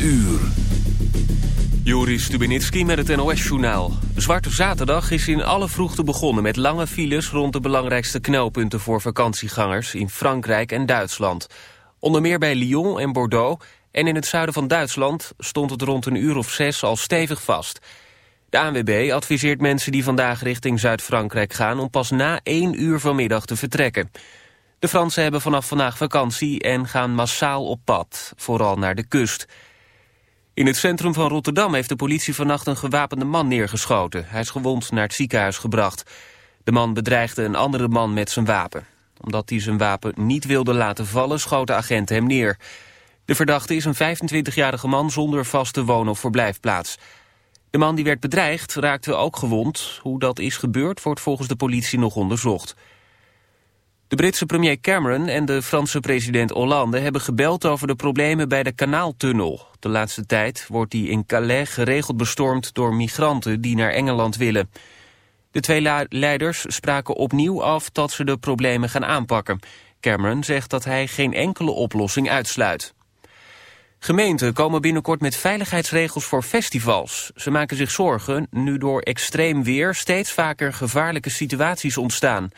uur. Joris Stubenitski met het NOS-journaal. Zwarte Zaterdag is in alle vroegte begonnen met lange files... rond de belangrijkste knelpunten voor vakantiegangers in Frankrijk en Duitsland. Onder meer bij Lyon en Bordeaux en in het zuiden van Duitsland... stond het rond een uur of zes al stevig vast. De ANWB adviseert mensen die vandaag richting Zuid-Frankrijk gaan... om pas na één uur vanmiddag te vertrekken. De Fransen hebben vanaf vandaag vakantie en gaan massaal op pad, vooral naar de kust... In het centrum van Rotterdam heeft de politie vannacht een gewapende man neergeschoten. Hij is gewond naar het ziekenhuis gebracht. De man bedreigde een andere man met zijn wapen. Omdat hij zijn wapen niet wilde laten vallen, schoot de agent hem neer. De verdachte is een 25-jarige man zonder vaste woon- of verblijfplaats. De man die werd bedreigd raakte ook gewond. Hoe dat is gebeurd wordt volgens de politie nog onderzocht. De Britse premier Cameron en de Franse president Hollande hebben gebeld over de problemen bij de kanaaltunnel. De laatste tijd wordt die in Calais geregeld bestormd door migranten die naar Engeland willen. De twee leiders spraken opnieuw af dat ze de problemen gaan aanpakken. Cameron zegt dat hij geen enkele oplossing uitsluit. Gemeenten komen binnenkort met veiligheidsregels voor festivals. Ze maken zich zorgen nu door extreem weer steeds vaker gevaarlijke situaties ontstaan.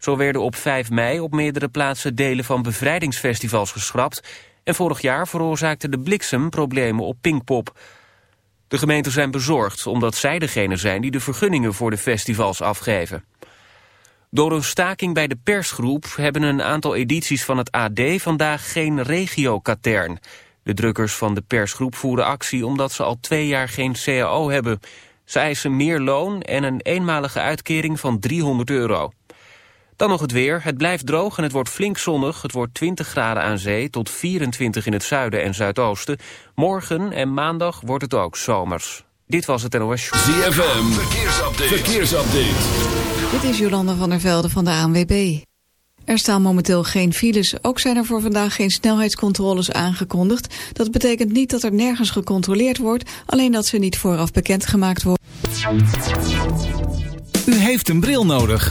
Zo werden op 5 mei op meerdere plaatsen delen van bevrijdingsfestivals geschrapt... en vorig jaar veroorzaakte de bliksem problemen op Pinkpop. De gemeenten zijn bezorgd omdat zij degene zijn die de vergunningen voor de festivals afgeven. Door een staking bij de persgroep hebben een aantal edities van het AD vandaag geen regiokatern. De drukkers van de persgroep voeren actie omdat ze al twee jaar geen CAO hebben. Ze eisen meer loon en een eenmalige uitkering van 300 euro. Dan nog het weer. Het blijft droog en het wordt flink zonnig. Het wordt 20 graden aan zee tot 24 in het zuiden en zuidoosten. Morgen en maandag wordt het ook zomers. Dit was het NOS Show. ZFM, verkeersupdate. verkeersupdate. Dit is Jolanda van der Velde van de ANWB. Er staan momenteel geen files. Ook zijn er voor vandaag geen snelheidscontroles aangekondigd. Dat betekent niet dat er nergens gecontroleerd wordt... alleen dat ze niet vooraf bekendgemaakt worden. U heeft een bril nodig.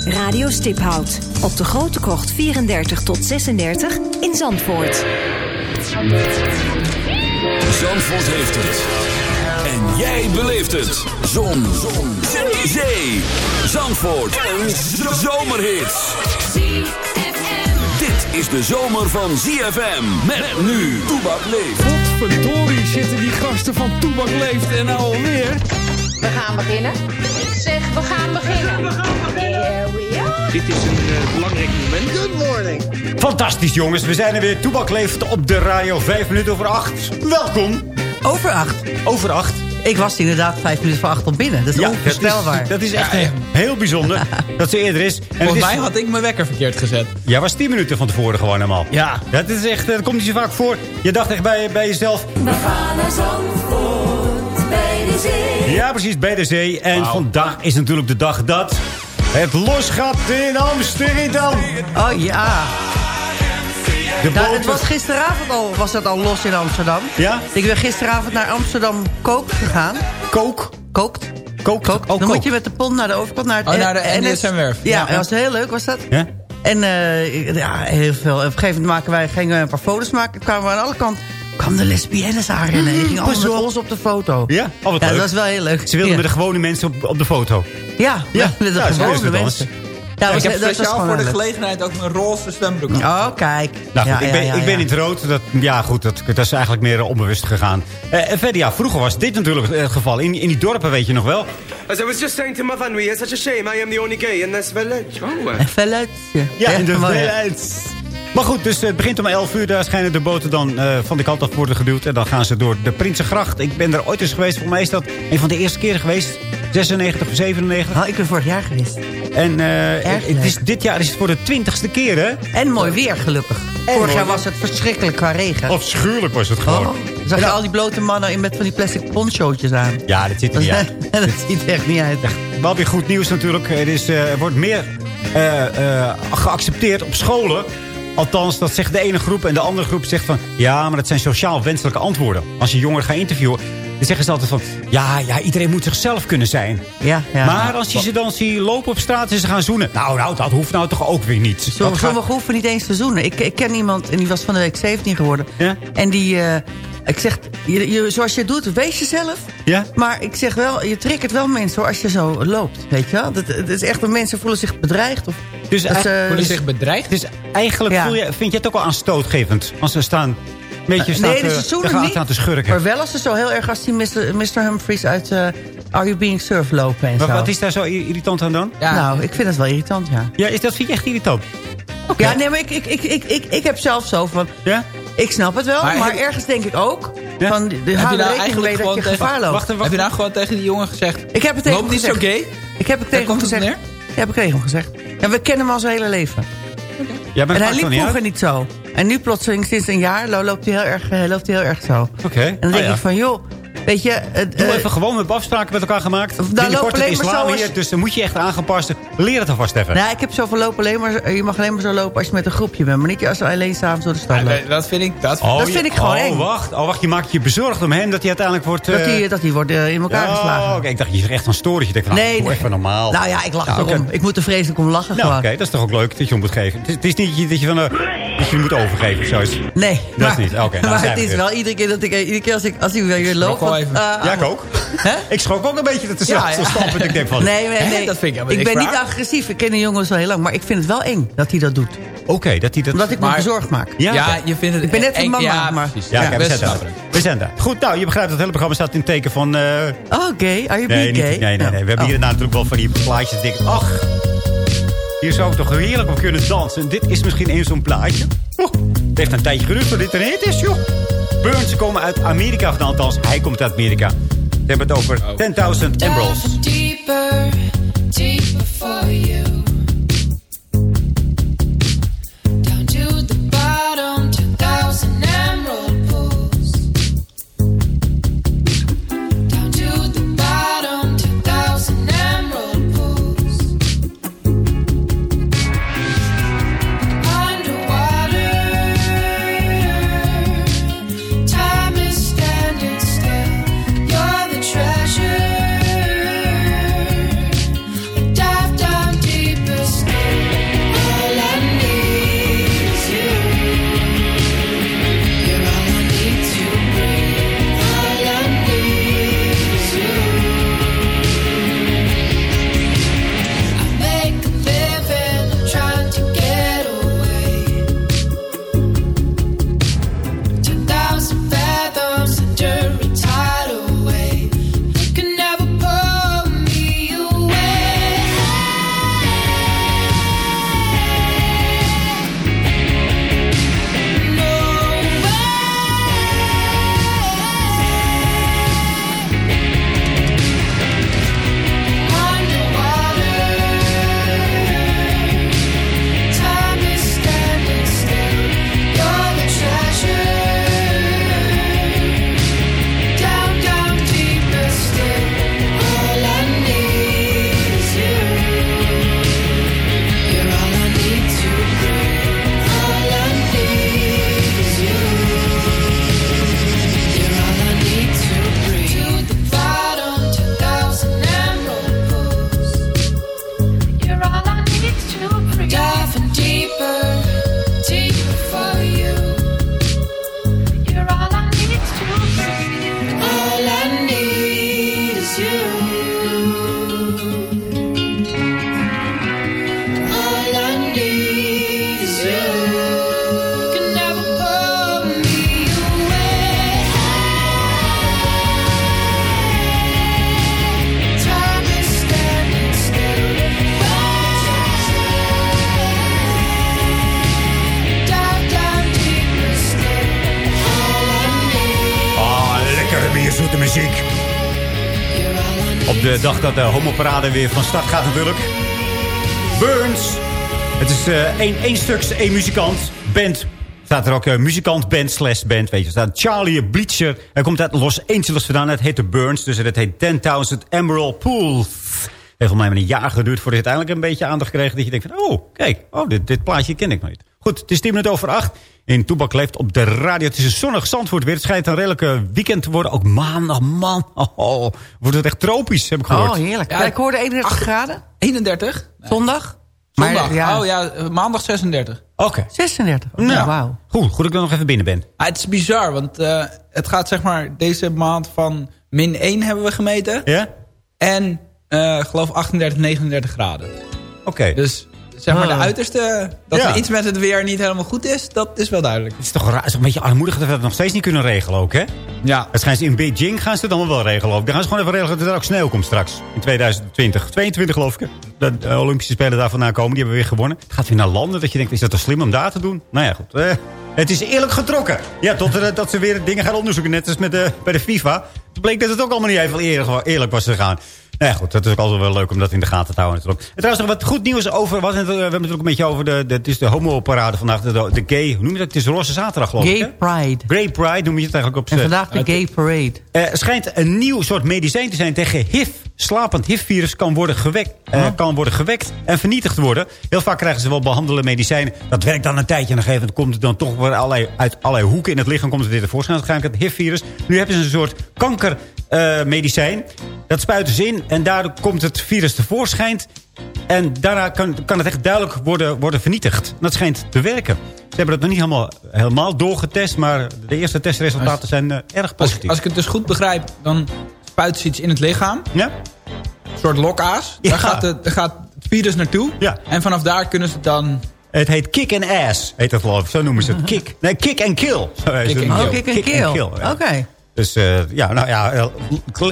Radio Stiphout op de Grote Krocht 34 tot 36 in Zandvoort. Zandvoort heeft het. En jij beleeft het. Zon. Zon. Zee. Zandvoort. Een zomerhit. Dit is de zomer van ZFM. Met nu. Toebak leeft. Verdorie zitten die gasten van Toebak leeft en nou alweer. We gaan beginnen. Ik zeg, we gaan beginnen. We gaan beginnen. Dit is een uh, belangrijk moment. Good morning. Fantastisch jongens, we zijn er weer. Toebak leeft op de radio 5 minuten over 8. Welkom. Over 8? Over 8. Ik was inderdaad vijf minuten voor acht op binnen. Dat is ja, onvoorstelbaar. Dat is, dat is echt ja, heel bijzonder dat ze eerder is. En Volgens mij had ik mijn wekker verkeerd gezet. Jij was tien minuten van tevoren gewoon helemaal. Ja. Dat, is echt, dat komt niet zo vaak voor. Je dacht echt bij, bij jezelf... We gaan naar Zandvoort, bij de zee. Ja, precies, bij de zee. En wow. vandaag is natuurlijk de dag dat... Het losgaat in Amsterdam. Oh ja. Nou, het was gisteravond al, was dat al los in Amsterdam. Ja? Ik ben gisteravond naar Amsterdam Kook gegaan. Kook? Kookt. Kook. Kook. Oh, Dan moet je met de pont naar de overkant. Naar, het oh, naar de NSM-werf. Ja, ja, dat was heel leuk, was dat? Ja? En uh, ja, heel veel. Op een gegeven moment maken wij, gingen we een paar foto's maken. kwamen we aan alle kanten kwam de lesbiennes aanrennen. Die ging allemaal met ons op de foto. Ja, oh, ja dat was wel heel leuk. Ze wilden met de gewone mensen op, op de foto. Ja, ja. met de ja, gewone mensen. Ja, ik heb speciaal voor de gelegenheid ook een roze zwembroek Oh, kijk. Nou goed, ik, ben, ik ben in het rood. Dat, ja, goed, dat, dat is eigenlijk meer onbewust gegaan. Uh, en verder, ja, vroeger was dit natuurlijk het geval. In, in die dorpen weet je nog wel. As I was just saying to my family, it's such a shame I am the only gay in this village. Oh. Village. Ja, in de village. Maar goed, dus het begint om 11 uur. Daar schijnen de boten dan uh, van de kant af worden geduwd. En dan gaan ze door de Prinsengracht. Ik ben er ooit eens geweest. Volgens mij is dat een van de eerste keren geweest. 96 of 97. Oh, ik ben vorig jaar geweest. En uh, het is, dit jaar is het voor de twintigste keer, hè? En mooi weer, gelukkig. En vorig jaar was het verschrikkelijk qua regen. Afschuwelijk was het gewoon. Oh, zag je al die blote mannen in met van die plastic ponchootjes aan. Ja, dat ziet er niet uit. dat ziet er echt niet uit. wel weer goed nieuws natuurlijk. Er, is, uh, er wordt meer uh, geaccepteerd op scholen Althans, dat zegt de ene groep en de andere groep zegt van... ja, maar dat zijn sociaal wenselijke antwoorden. Als je jongeren gaat interviewen, dan zeggen ze altijd van... ja, ja, iedereen moet zichzelf kunnen zijn. Ja, ja, maar als je ze dan ziet lopen op straat en ze gaan zoenen... nou, nou, dat hoeft nou toch ook weer niet. Sommigen gaat... hoeven niet eens te zoenen. Ik, ik ken iemand en die was van de week 17 geworden. Ja? En die... Uh, ik zeg, je, je, zoals je het doet, wees jezelf. Ja? Maar ik zeg wel, je triggert wel mensen hoor, als je zo loopt. Weet je wel? Het, is echt dat mensen voelen zich bedreigd. Of, dus dat, uh, voelen zich bedreigd? Dus eigenlijk voel je, vind je het ook al aanstootgevend? Als ze staan een beetje staat, nee, de niet. aan te schurken. Maar wel als ze zo heel erg als die Mr. Mr. Humphries uit uh, Are You Being Surf lopen en maar, zo. Wat is daar zo irritant aan dan? Ja. Nou, ik vind het wel irritant, ja. Ja, is dat vind je echt irritant? Okay. Ja, nee, maar ik, ik, ik, ik, ik, ik heb zelf zo van... Ja? Ik snap het wel, maar, maar ergens denk ik ook... Ja? Van, de, de heb je nou eigenlijk dat je gevaar loopt. Wacht, wacht, heb je nou gewoon tegen die jongen gezegd... Ik heb het tegen Loop niet gezegd. zo gay? Ik heb het tegen hem gezegd. Ja, heb ik tegen hem gezegd. En we kennen hem al zijn hele leven. Okay. Ja, en hij liep vroeger niet zo. En nu plotseling sinds een jaar loopt hij heel erg, loopt hij heel erg zo. Oké. Okay. En dan denk oh, ja. ik van, joh... Weet je, het, Doe uh, even gewoon met afspraken met elkaar gemaakt. Daar loopt alleen maar zo hier, dus dan moet je echt aangepast. Leer het alvast even. Nou, ik heb zo van lopen alleen maar, je mag alleen maar zo lopen als je met een groepje bent. Maar niet als je alleen s'avonds door de stad loopt. Ja, dat vind ik, dat, oh, dat vind ik gewoon oh, eng. Wacht, oh, wacht, je maakt je bezorgd om hem dat hij uiteindelijk wordt... Uh... Dat hij dat die wordt uh, in elkaar oh, geslagen. Okay. Ik dacht, je zegt echt een story. Je denkt van, nee, nou, doe even normaal. Nou ja, ik lach erom. Okay. Ik moet er vreselijk om lachen nou, Oké, okay, dat is toch ook leuk dat je om moet geven. Het is, het is niet dat je van... Uh, dat je moet overgeven of zoiets. Nee. Dat maar, is niet. Oké. Okay, maar het is wel iedere keer dat ik... Iedere keer als ik, als ik weer loop... Ja, ik ook. Hè? Ik schrok ook een beetje dat ze ja, ja. Ik denk van, nee, nee, nee. dat vind ik Ik ben niet agressief. Ik ken de jongens al heel lang. Maar ik vind het wel eng dat hij dat doet. Oké, okay, dat hij dat... Omdat ik me bezorgd maak. Ja, ja je vindt het Ik ben net een mama, ja, maar... Precies. Ja, ja, we, zijn daar. we zijn daar. Goed, nou, je begrijpt dat het hele programma staat in het teken van... Uh... Oh, oké. Okay. Are you nee, niet, nee, nee, nee. We hebben oh. hier natuurlijk wel van die plaatjes. Denk, ach, hier zou ik toch heerlijk op kunnen dansen. Dit is misschien eens zo'n plaatje. Oh, het heeft een tijdje geduurd voordat dit er is, joh. Burns komen uit Amerika, of althans, hij komt uit Amerika. We hebben het over 10.000 Emeralds. Deeper, deeper for you. Weer van start gaat natuurlijk. Burns. Het is uh, één, stuks, één muzikant, band. Staat er ook uh, muzikant, band, slash band, weet je. Staat Charlie Bleacher. Hij komt uit Los Angeles vandaan. Het heet de Burns, dus het heet 10.000 Emerald Pools. Het heeft mij een jaar geduurd voordat je uiteindelijk een beetje aandacht kreeg. Dat je denkt van, oh, kijk, oh, dit, dit plaatje ken ik niet. Goed, het is 10 minuten over 8. In Toebak leeft op de radio. Het is een zonnig Zandvoort weer. Het schijnt een redelijke weekend te worden. Ook maandag, man. Oh, wordt het echt tropisch, heb ik gehoord. Oh, heerlijk. Ja, ik hoorde 31 graden. 31? Zondag? Zondag. Maar, ja. Oh ja, maandag 36. Oké. Okay. 36? Oh, nou, wauw. Goed, goed dat ik dan nog even binnen ben. Ah, het is bizar, want uh, het gaat zeg maar deze maand van min 1 hebben we gemeten. Ja? En uh, geloof 38, 39 graden. Oké. Okay. Dus zeg maar de ah. uiterste... dat er iets met het weer niet helemaal goed is, dat is wel duidelijk. Het is toch, raar, het is een beetje armoedig dat we dat nog steeds niet kunnen regelen ook, hè? Ja. Het ze in Beijing gaan ze het dan wel regelen. Ook. Dan gaan ze gewoon even regelen dat er ook sneeuw komt straks. In 2020. 22 geloof ik. Dat de Olympische Spelen daar vandaan komen. Die hebben we weer gewonnen. Het gaat weer naar landen dat je denkt, is dat toch slim om daar te doen? Nou ja, goed. Eh, het is eerlijk getrokken. Ja, tot er, dat ze weer dingen gaan onderzoeken. Net als met de, bij de FIFA. Het bleek dat het ook allemaal niet even eerlijk, eerlijk was gegaan. Nou ja, goed, dat is ook altijd wel leuk om dat in de gaten te houden. Natuurlijk. En trouwens nog wat goed nieuws over... Wat, we hebben het natuurlijk een beetje over de, de, het is de homo-parade vandaag. De, de, gay, hoe noem je dat? Het is Roze Zaterdag, geloof gay ik. Gay Pride. Gay Pride noem je het eigenlijk op En vandaag de Gay Parade. Er schijnt een nieuw soort medicijn te zijn tegen HIV. Slapend HIV-virus kan, worden gewekt, uh, kan worden gewekt en vernietigd worden. Heel vaak krijgen ze wel behandelende medicijnen. Dat werkt dan een tijdje en dan gegeven moment komt het dan toch weer allerlei, uit allerlei hoeken in het lichaam komt het weer tevoorschijn. Het HIV-virus. Nu hebben ze een soort kankermedicijn. Uh, dat spuiten ze in en daardoor komt het virus tevoorschijn. En daarna kan, kan het echt duidelijk worden, worden vernietigd. Dat schijnt te werken. Ze hebben het nog niet helemaal, helemaal doorgetest, maar de eerste testresultaten zijn uh, erg positief. Als, als, ik het dus goed begrijp, dan spuiten ze iets in het lichaam. Ja. Een soort lokaas. Daar, gaat het, daar gaat het virus naartoe. Ja. En vanaf daar kunnen ze het dan... Het heet kick and ass, heet dat geloof ik. Zo noemen ze het. Kick. Nee, kick and kill. Kick and kill. Oh, kick and kill. kill. Oké. Dus uh, ja, nou ja,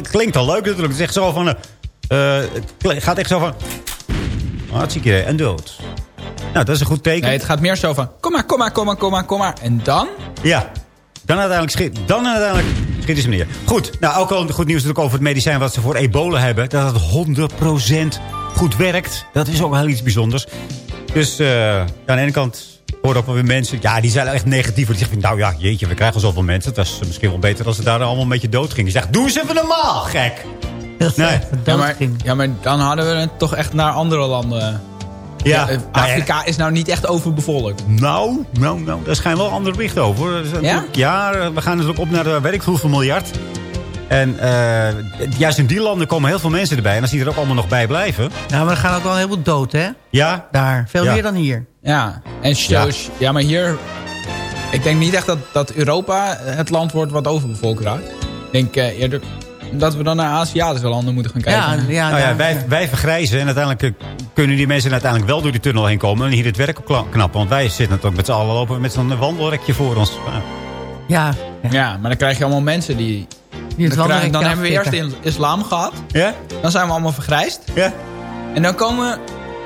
klinkt al leuk natuurlijk. Het is echt zo van... Uh, het gaat echt zo van... Hartstikke. En dood. Nou, dat is een goed teken. Nee, het gaat meer zo van... Kom maar, kom maar, kom maar, kom maar, kom maar. En dan? Ja. Dan uiteindelijk schiet, dan uiteindelijk schiet ze meneer. Goed, nou ook al goed nieuws natuurlijk over het medicijn wat ze voor ebola hebben. Dat het 100% goed werkt. Dat is ook wel iets bijzonders. Dus uh, aan de ene kant hoor ook wel weer mensen... Ja, die zijn echt negatief. Die zeggen, nou ja, jeetje, we krijgen zoveel mensen. Dat is misschien wel beter als ze daar allemaal een beetje dood gingen. Die zeggen, doe eens even normaal, gek. Nee. Ja maar, ja, maar dan hadden we het toch echt naar andere landen... Ja, ja, Afrika is nou niet echt overbevolkt. Nou, nou, nou, daar schijnt wel een ander bericht over. Ja? Ja, we gaan dus ook op naar de werk hoeveel miljard. En uh, juist in die landen komen heel veel mensen erbij. En als die er ook allemaal nog bij blijven... Ja, maar er gaan ook wel heel veel dood, hè? Ja. Daar. Veel meer dan hier. Ja. En ja. ja, maar hier... Ik denk niet echt dat, dat Europa het land wordt wat overbevolkt raakt. Ik denk uh, eerder dat we dan naar Aziatische landen moeten gaan kijken. Ja, ja, nou ja, wij, wij vergrijzen en uiteindelijk eh, kunnen die mensen uiteindelijk wel door die tunnel heen komen. En hier het werk knappen. Want wij zitten natuurlijk met z'n allen lopen met zo'n wandelrekje voor ons. Ja, ja. ja, maar dan krijg je allemaal mensen die... die het dan, krijgen, dan hebben we eerst in islam gehad. Ja? Dan zijn we allemaal vergrijsd. Ja? En dan komen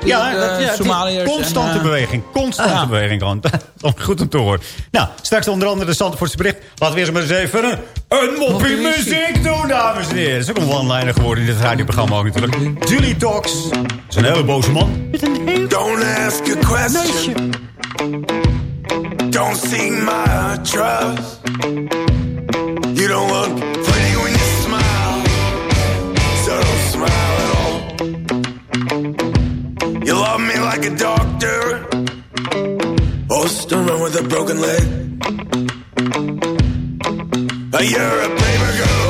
ja, dat, ja Somaliërs. Constante en, uh, beweging. Constante beweging gewoon. Goed om te horen. Nou, straks onder andere de Zandvoortse bericht. Laten we eerst maar eens even een, een moppie muziek doen, dames en heren. Dat is ook een one-liner geworden in dit radioprogramma ook natuurlijk. Julie Talks. Dat is een hele boze man. Met een heel... Don't ask a question. Don't seek my trust. You don't look like a doctor. Oh, still run with a broken leg. You're a paper girl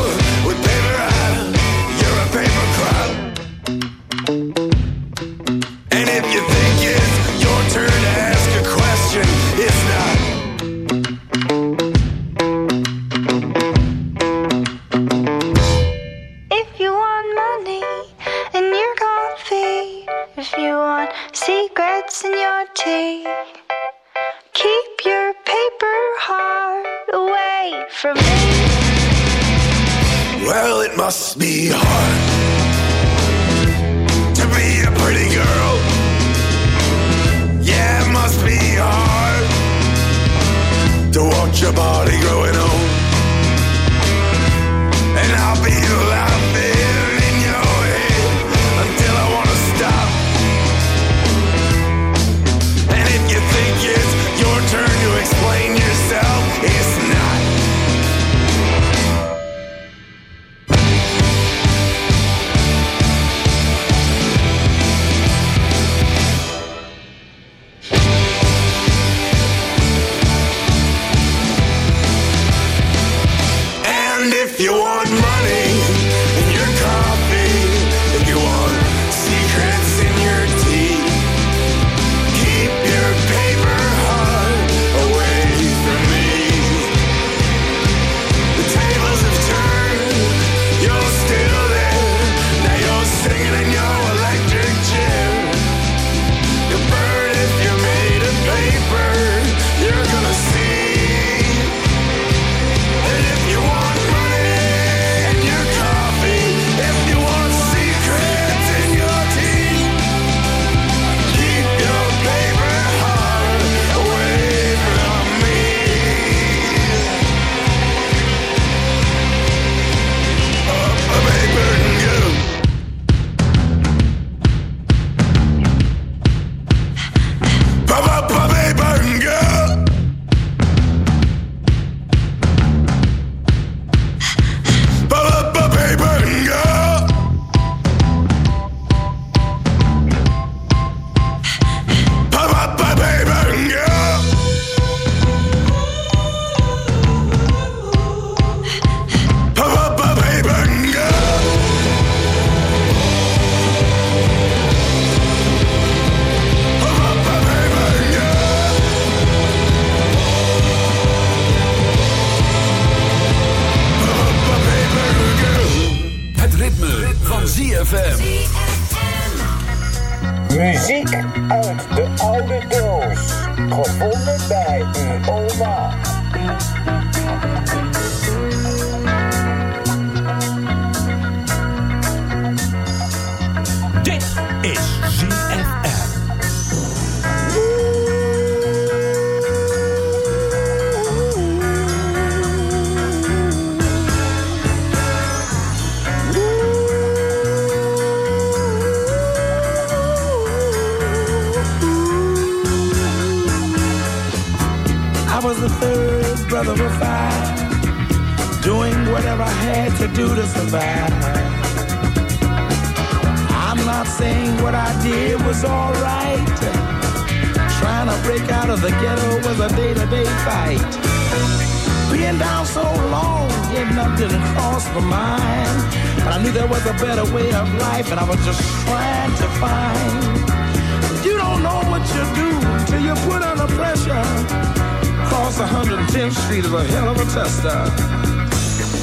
110th Street is a hell of a tester.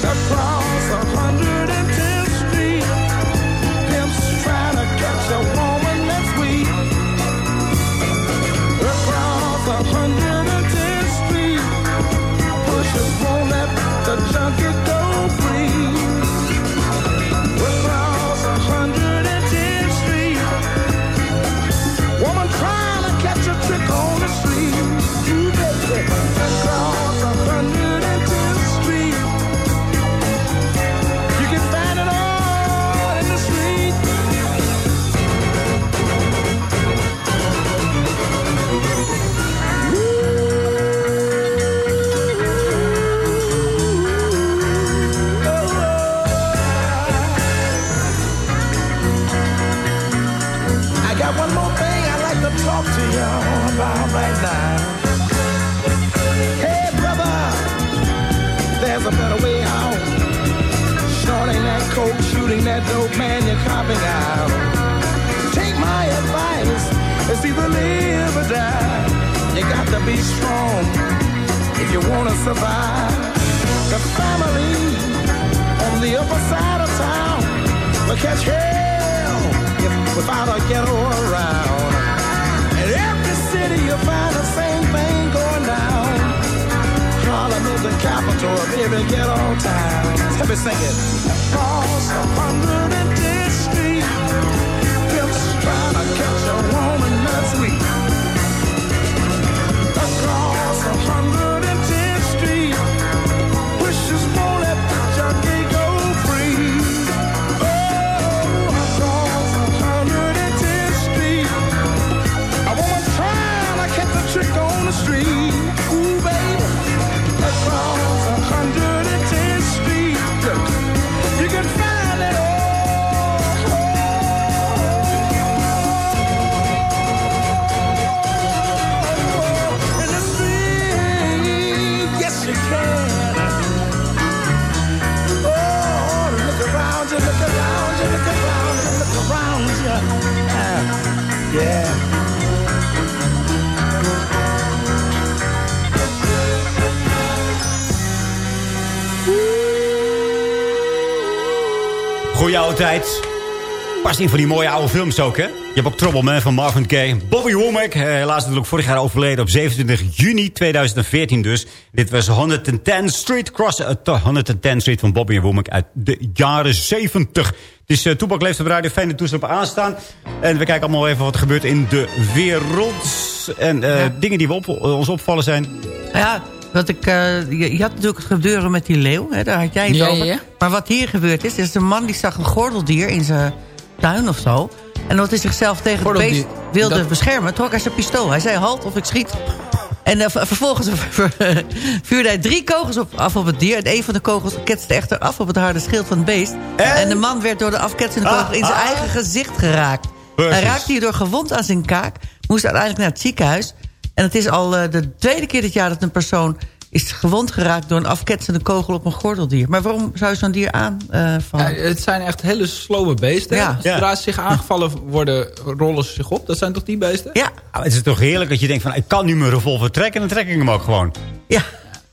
Across 110th copping out. Take my advice, it's either live or die. You got to be strong if you want to survive. The family on the upper side of town will catch hell if without a ghetto around. In every city you'll find the same thing going down. Harlem is the capital of every ghetto town. Let me sing it. Across 110th Street, tijd. Past in van die mooie oude films ook, hè? Je hebt ook Trouble Man van Marvin Gaye. Bobby Womack, eh, helaas natuurlijk vorig jaar overleden op 27 juni 2014 dus. Dit was 110 Street Cross, uh, 110 Street van Bobby Womack uit de jaren 70. Het is uh, Toepak leeft op radio, fijne toestel op aanstaan. En we kijken allemaal even wat er gebeurt in de wereld. En uh, dingen die we op, ons opvallen zijn. Ja, wat ik, uh, je, je, had natuurlijk het gebeuren met die leeuw. Hè, daar had jij het ja, over. Ja. Maar wat hier gebeurd is, is een man die zag een gordeldier in zijn tuin of zo. En omdat hij zichzelf tegen het beest wilde dat... beschermen, trok hij zijn pistool. Hij zei, halt of ik schiet. En uh, vervolgens vuurde hij drie kogels op, af op het dier. En een van de kogels ketste echter af op het harde schild van het beest. En, en de man werd door de afketsende kogel ah, in zijn ah, eigen gezicht geraakt. Hij raakte hierdoor gewond aan zijn kaak. Moest uiteindelijk naar het ziekenhuis. En het is al uh, de tweede keer dit jaar dat een persoon is gewond geraakt door een afketsende kogel op een gordeldier. Maar waarom zou je zo'n dier aanvallen? Uh, ja, het zijn echt hele slome beesten. Ja. Zodra ja. ze zich aangevallen worden, rollen ze zich op. Dat zijn toch die beesten? Ja. Nou, het is toch heerlijk dat je denkt van, ik kan nu mijn revolver trekken... en dan trek ik hem ook gewoon. Ja.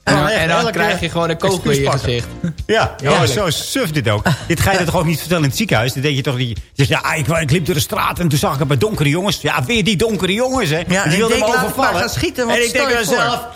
En dan, echt en dan krijg je gewoon een kogel in je gezicht. Ja, ja Heerlijk. zo suf dit ook. dit ga je toch ook niet vertellen in het ziekenhuis? Dan denk je toch zegt, ja, ik, ik liep door de straat en toen zag ik een paar donkere jongens. Ja, weer die donkere jongens, hè. Ja, die wilden me overvallen. gaan schieten, want en ik denk voor. mezelf...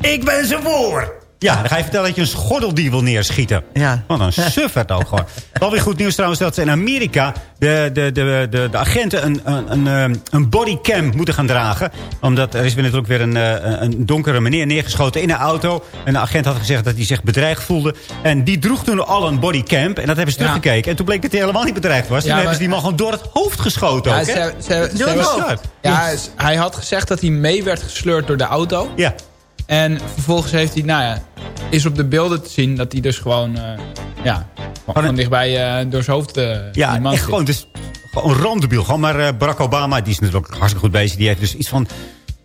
Ik ben ze voor. Ja, dan ga je vertellen dat je een schordeldier wil neerschieten. Ja. Wat een suffert ook gewoon. Wel weer goed nieuws trouwens dat ze in Amerika... de, de, de, de, de agenten een, een, een, eh, een bodycam moeten gaan dragen. Omdat er is weer natuurlijk weer een, eh, een donkere meneer neergeschoten in een auto. En de agent had gezegd dat hij zich bedreigd voelde. En die droeg toen al een bodycam. En dat hebben ze Ja. teruggekeken. En toen bleek dat hij helemaal niet bedreigd was. Toen Ja, hebben maar- ze die man gewoon door het hoofd geschoten Ja, ook, ze-. Ja, hij had gezegd dat hij mee werd gesleurd door de auto. Ja. En vervolgens heeft hij, nou ja, is op de beelden te zien dat hij dus gewoon, eh, ja, gewoon van dichtbij eh, door zijn hoofd eh Ja, die man echt zit. gewoon, dus, gewoon randebiel. Gewoon maar Barack Obama, die is natuurlijk hartstikke goed bezig. Die heeft dus iets van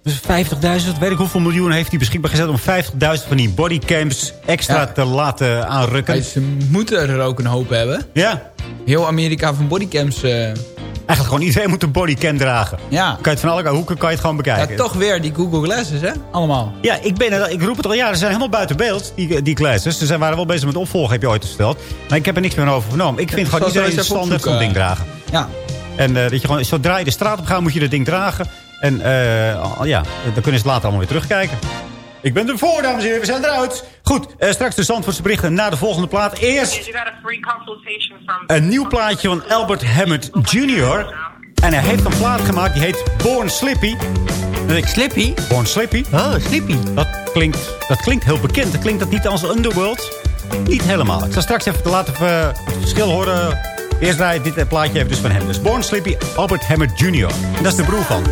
dus 50.000, weet ik hoeveel miljoen heeft hij beschikbaar gezet... om 50.000 van die bodycams extra Ja. te laten aanrukken. Ja, Ze moeten er ook een hoop hebben. Ja. Heel Amerika van bodycams. eh, Eigenlijk gewoon iedereen moet een bodycam dragen. ja. Kan je het van alle hoeken kan je het gewoon ja, bekijken. toch weer die Google Glasses, hè? Allemaal. Ja, ik, ben er, ik roep het al jaren. Ze zijn helemaal buiten beeld, die, die classes. Ze zijn, waren wel bezig met opvolgen, heb je ooit gesteld. Maar ik heb er niks meer over vernomen. Ik vind Ja, gewoon iedereen standaard zo'n ding dragen. Ja. En eh, dat je gewoon, zodra je de straat op gaat, moet je dat ding dragen. En eh, ja, dan kunnen ze later allemaal weer terugkijken. Ik ben ervoor, dames en heren. We zijn eruit. Goed, eh, straks de Zandvoortse berichten na de volgende plaat. Eerst een nieuw plaatje van Albert Hammond Jr. En hij heeft een plaat gemaakt die heet Born Slippy. Ik, Slippy? Born Slippy. Oh, Slippy. Dat klinkt, dat klinkt heel bekend. Dat klinkt dat niet als Underworld? Niet helemaal. Ik zal straks even laten we het verschil horen. Eerst draai dit eh, plaatje even dus van hem. Dus Born Slippy, Albert Hammond Jr. En dat is de broer van.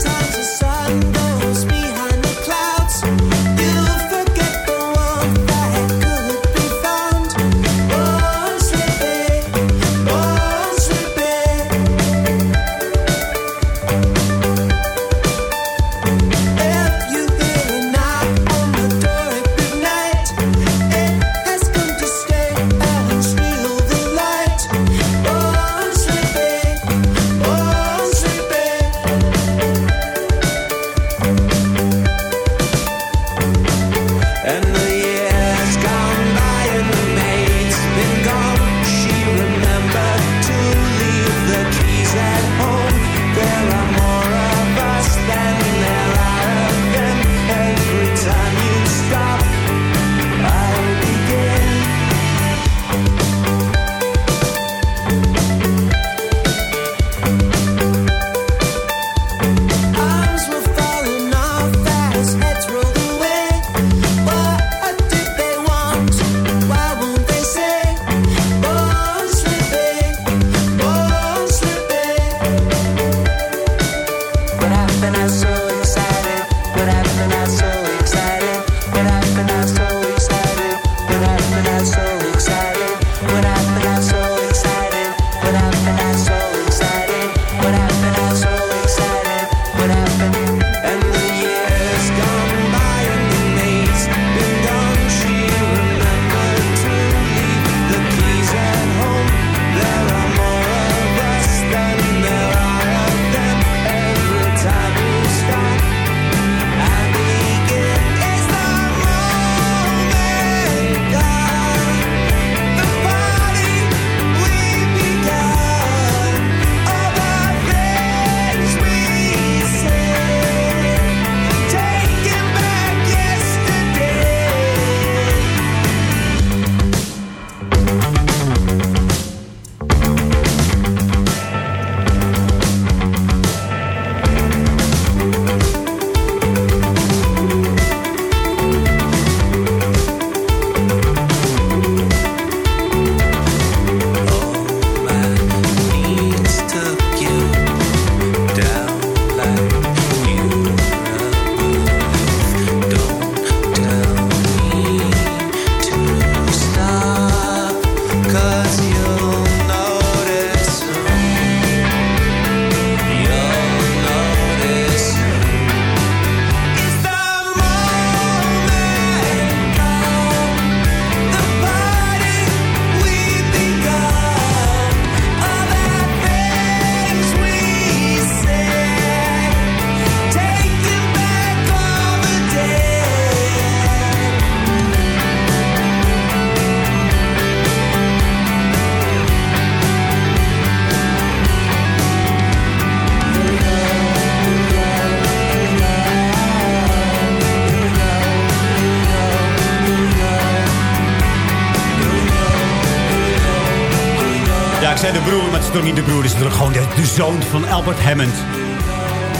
Niet de broer. Het is gewoon de, de zoon van Albert Hammond.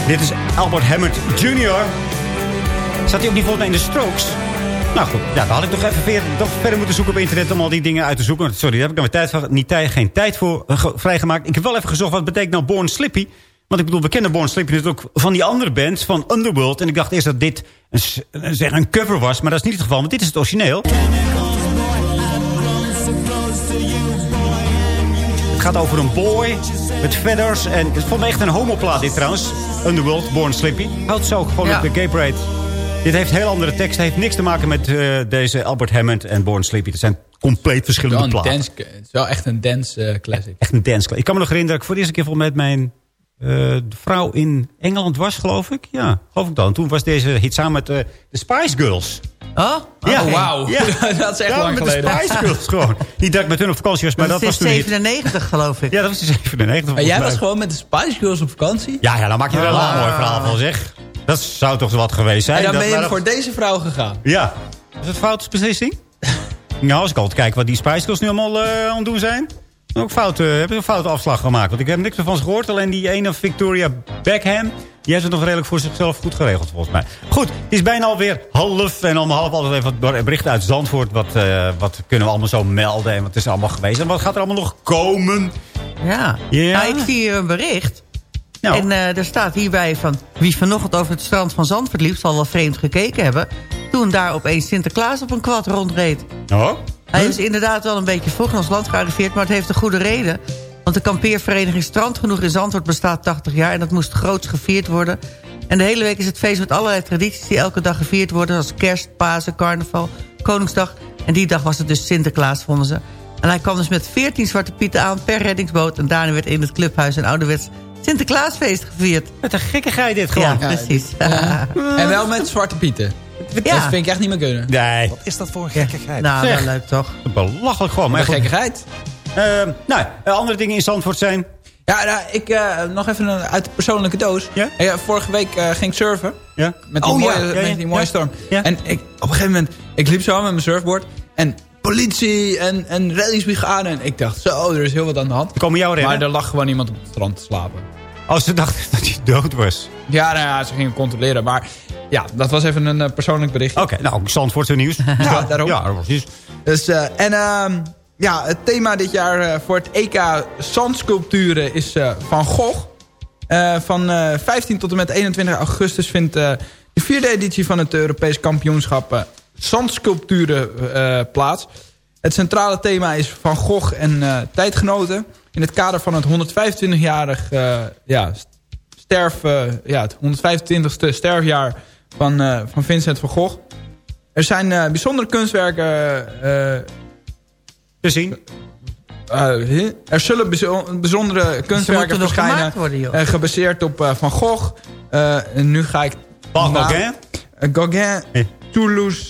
Dit is Albert Hammond Jr. Zat hij ook niet volgens in de Strokes? Nou goed, ja, dan had ik toch even ver, toch verder moeten zoeken op internet... om al die dingen uit te zoeken. Sorry, daar heb ik dan weer tijd, niet tijd, geen tijd voor eh, ge- vrijgemaakt. Ik heb wel even gezocht, wat betekent nou Born Slippy? Want ik bedoel, we kennen Born Slippy natuurlijk van die andere bands, van Underworld. En ik dacht eerst dat dit een- zeg, een cover was, maar dat is niet het geval. Want dit is het origineel. Gaat over een boy met feathers. En het is voor mij echt een homoplaat dit trouwens. Underworld, Born Slippy. Houdt zo gewoon Ja. op de gay parade. Dit heeft heel andere teksten. heeft niks te maken met eh, deze Albert Hammond en Born Slippy. Dat zijn compleet verschillende platen. dance, het is wel echt een dance eh, classic. Echt een dance. Ik kan me nog herinneren dat ik voor de eerste keer vol met mijn eh, vrouw in Engeland was, geloof ik. Ja, geloof ik dan. Toen was deze hit samen met eh, de Spice Girls. Oh? Ja, Oh, wauw. Ja. Dat is echt Ja, lang met geleden. de Spice Girls gewoon. Niet dat ik met hun op vakantie was, maar dat, dat was toen niet. 97 geloof ik. Ja, dat was de 97. Maar jij was gewoon met de Spice Girls op vakantie? Ja, ja, dan maak je er wel Ah. een mooi verhaal van, zeg. Dat zou toch wat geweest zijn. En dan Dat ben je voor deze vrouw gegaan. Ja. Is het fout beslissing? nou, als ik altijd kijk wat die Spice Girls nu allemaal eh, aan het doen zijn. Ook fout, eh, hebben ze een foute afslag gemaakt. Want ik heb niks van ze gehoord. Alleen die ene Victoria Beckham. Die heeft het nog redelijk voor zichzelf goed geregeld volgens mij. Goed, het is bijna alweer half. En om half altijd even wat berichten uit Zandvoort. Wat, eh, wat kunnen we allemaal zo melden. En wat is er allemaal geweest. En wat gaat er allemaal nog komen. Ja. Ja. Nou, ik zie hier een bericht. Nou. En eh, er staat hierbij van... wie vanochtend over het strand van Zandvoort liep... zal wel vreemd gekeken hebben... toen daar opeens Sinterklaas op een kwad rondreed. Oh? Hij is inderdaad wel een beetje vroeg in ons land gearriveerd... maar het heeft een goede reden. Want de kampeervereniging Strand Genoeg in Zandvoort bestaat 80 jaar... en dat moest groots gevierd worden. En de hele week is het feest met allerlei tradities... die elke dag gevierd worden... zoals kerst, Pasen, carnaval, Koningsdag. En die dag was het dus Sinterklaas, vonden ze. En hij kwam dus met 14 zwarte pieten aan per reddingsboot... en daarna werd in het clubhuis een ouderwets Sinterklaasfeest gevierd. Met een gekkigheid dit gewoon. Ja, precies. En wel met Zwarte Pieten. Ja. Dat vind ik echt niet meer kunnen. Nee. Wat is dat voor een gekkigheid? Nou, Zeg. wel leuk toch? Belachelijk gewoon. Maar goed. gekkigheid. Eh, nou, eh, andere dingen in Zandvoort zijn... Ja, nou, ik eh, nog even een, uit de persoonlijke doos. Ja? Eh, vorige week ging ik surfen. Ja? Met die Oh, mooie, ja, met die mooie storm. Ja. En ik, op een gegeven moment, ik liep zo met mijn surfboard. En politie en, en reddingsbrigade. En ik dacht, zo, er is heel wat aan de hand. Komen jou redden. Maar er lag gewoon iemand op het strand te slapen. Als ze dachten dat hij dood was. Ja, nou ja, ze gingen controleren. Maar ja, dat was even een persoonlijk bericht. Oké, nou, Zandvoortse nieuws. Ja, daarom. Ja, precies. Dus, eh, en ehm, ja, het thema dit jaar eh, voor het EK Zandsculpturen is eh, Van Gogh. Eh, van eh, 15 tot en met 21 augustus vindt de vierde editie van het Europees kampioenschap Zandsculpturen plaats. Het centrale thema is Van Gogh en tijdgenoten. In het kader van het 125-jarig eh, ja, sterf, ja, het 125ste sterfjaar van, van Vincent van Gogh. Er zijn bijzondere kunstwerken Te zien. eh, er zullen bijzo- bijzondere kunstwerken verschijnen. worden, eh, gebaseerd op eh, Van Gogh. Eh, en nu ga ik... Van Gauguin? Gauguin. Toulouse.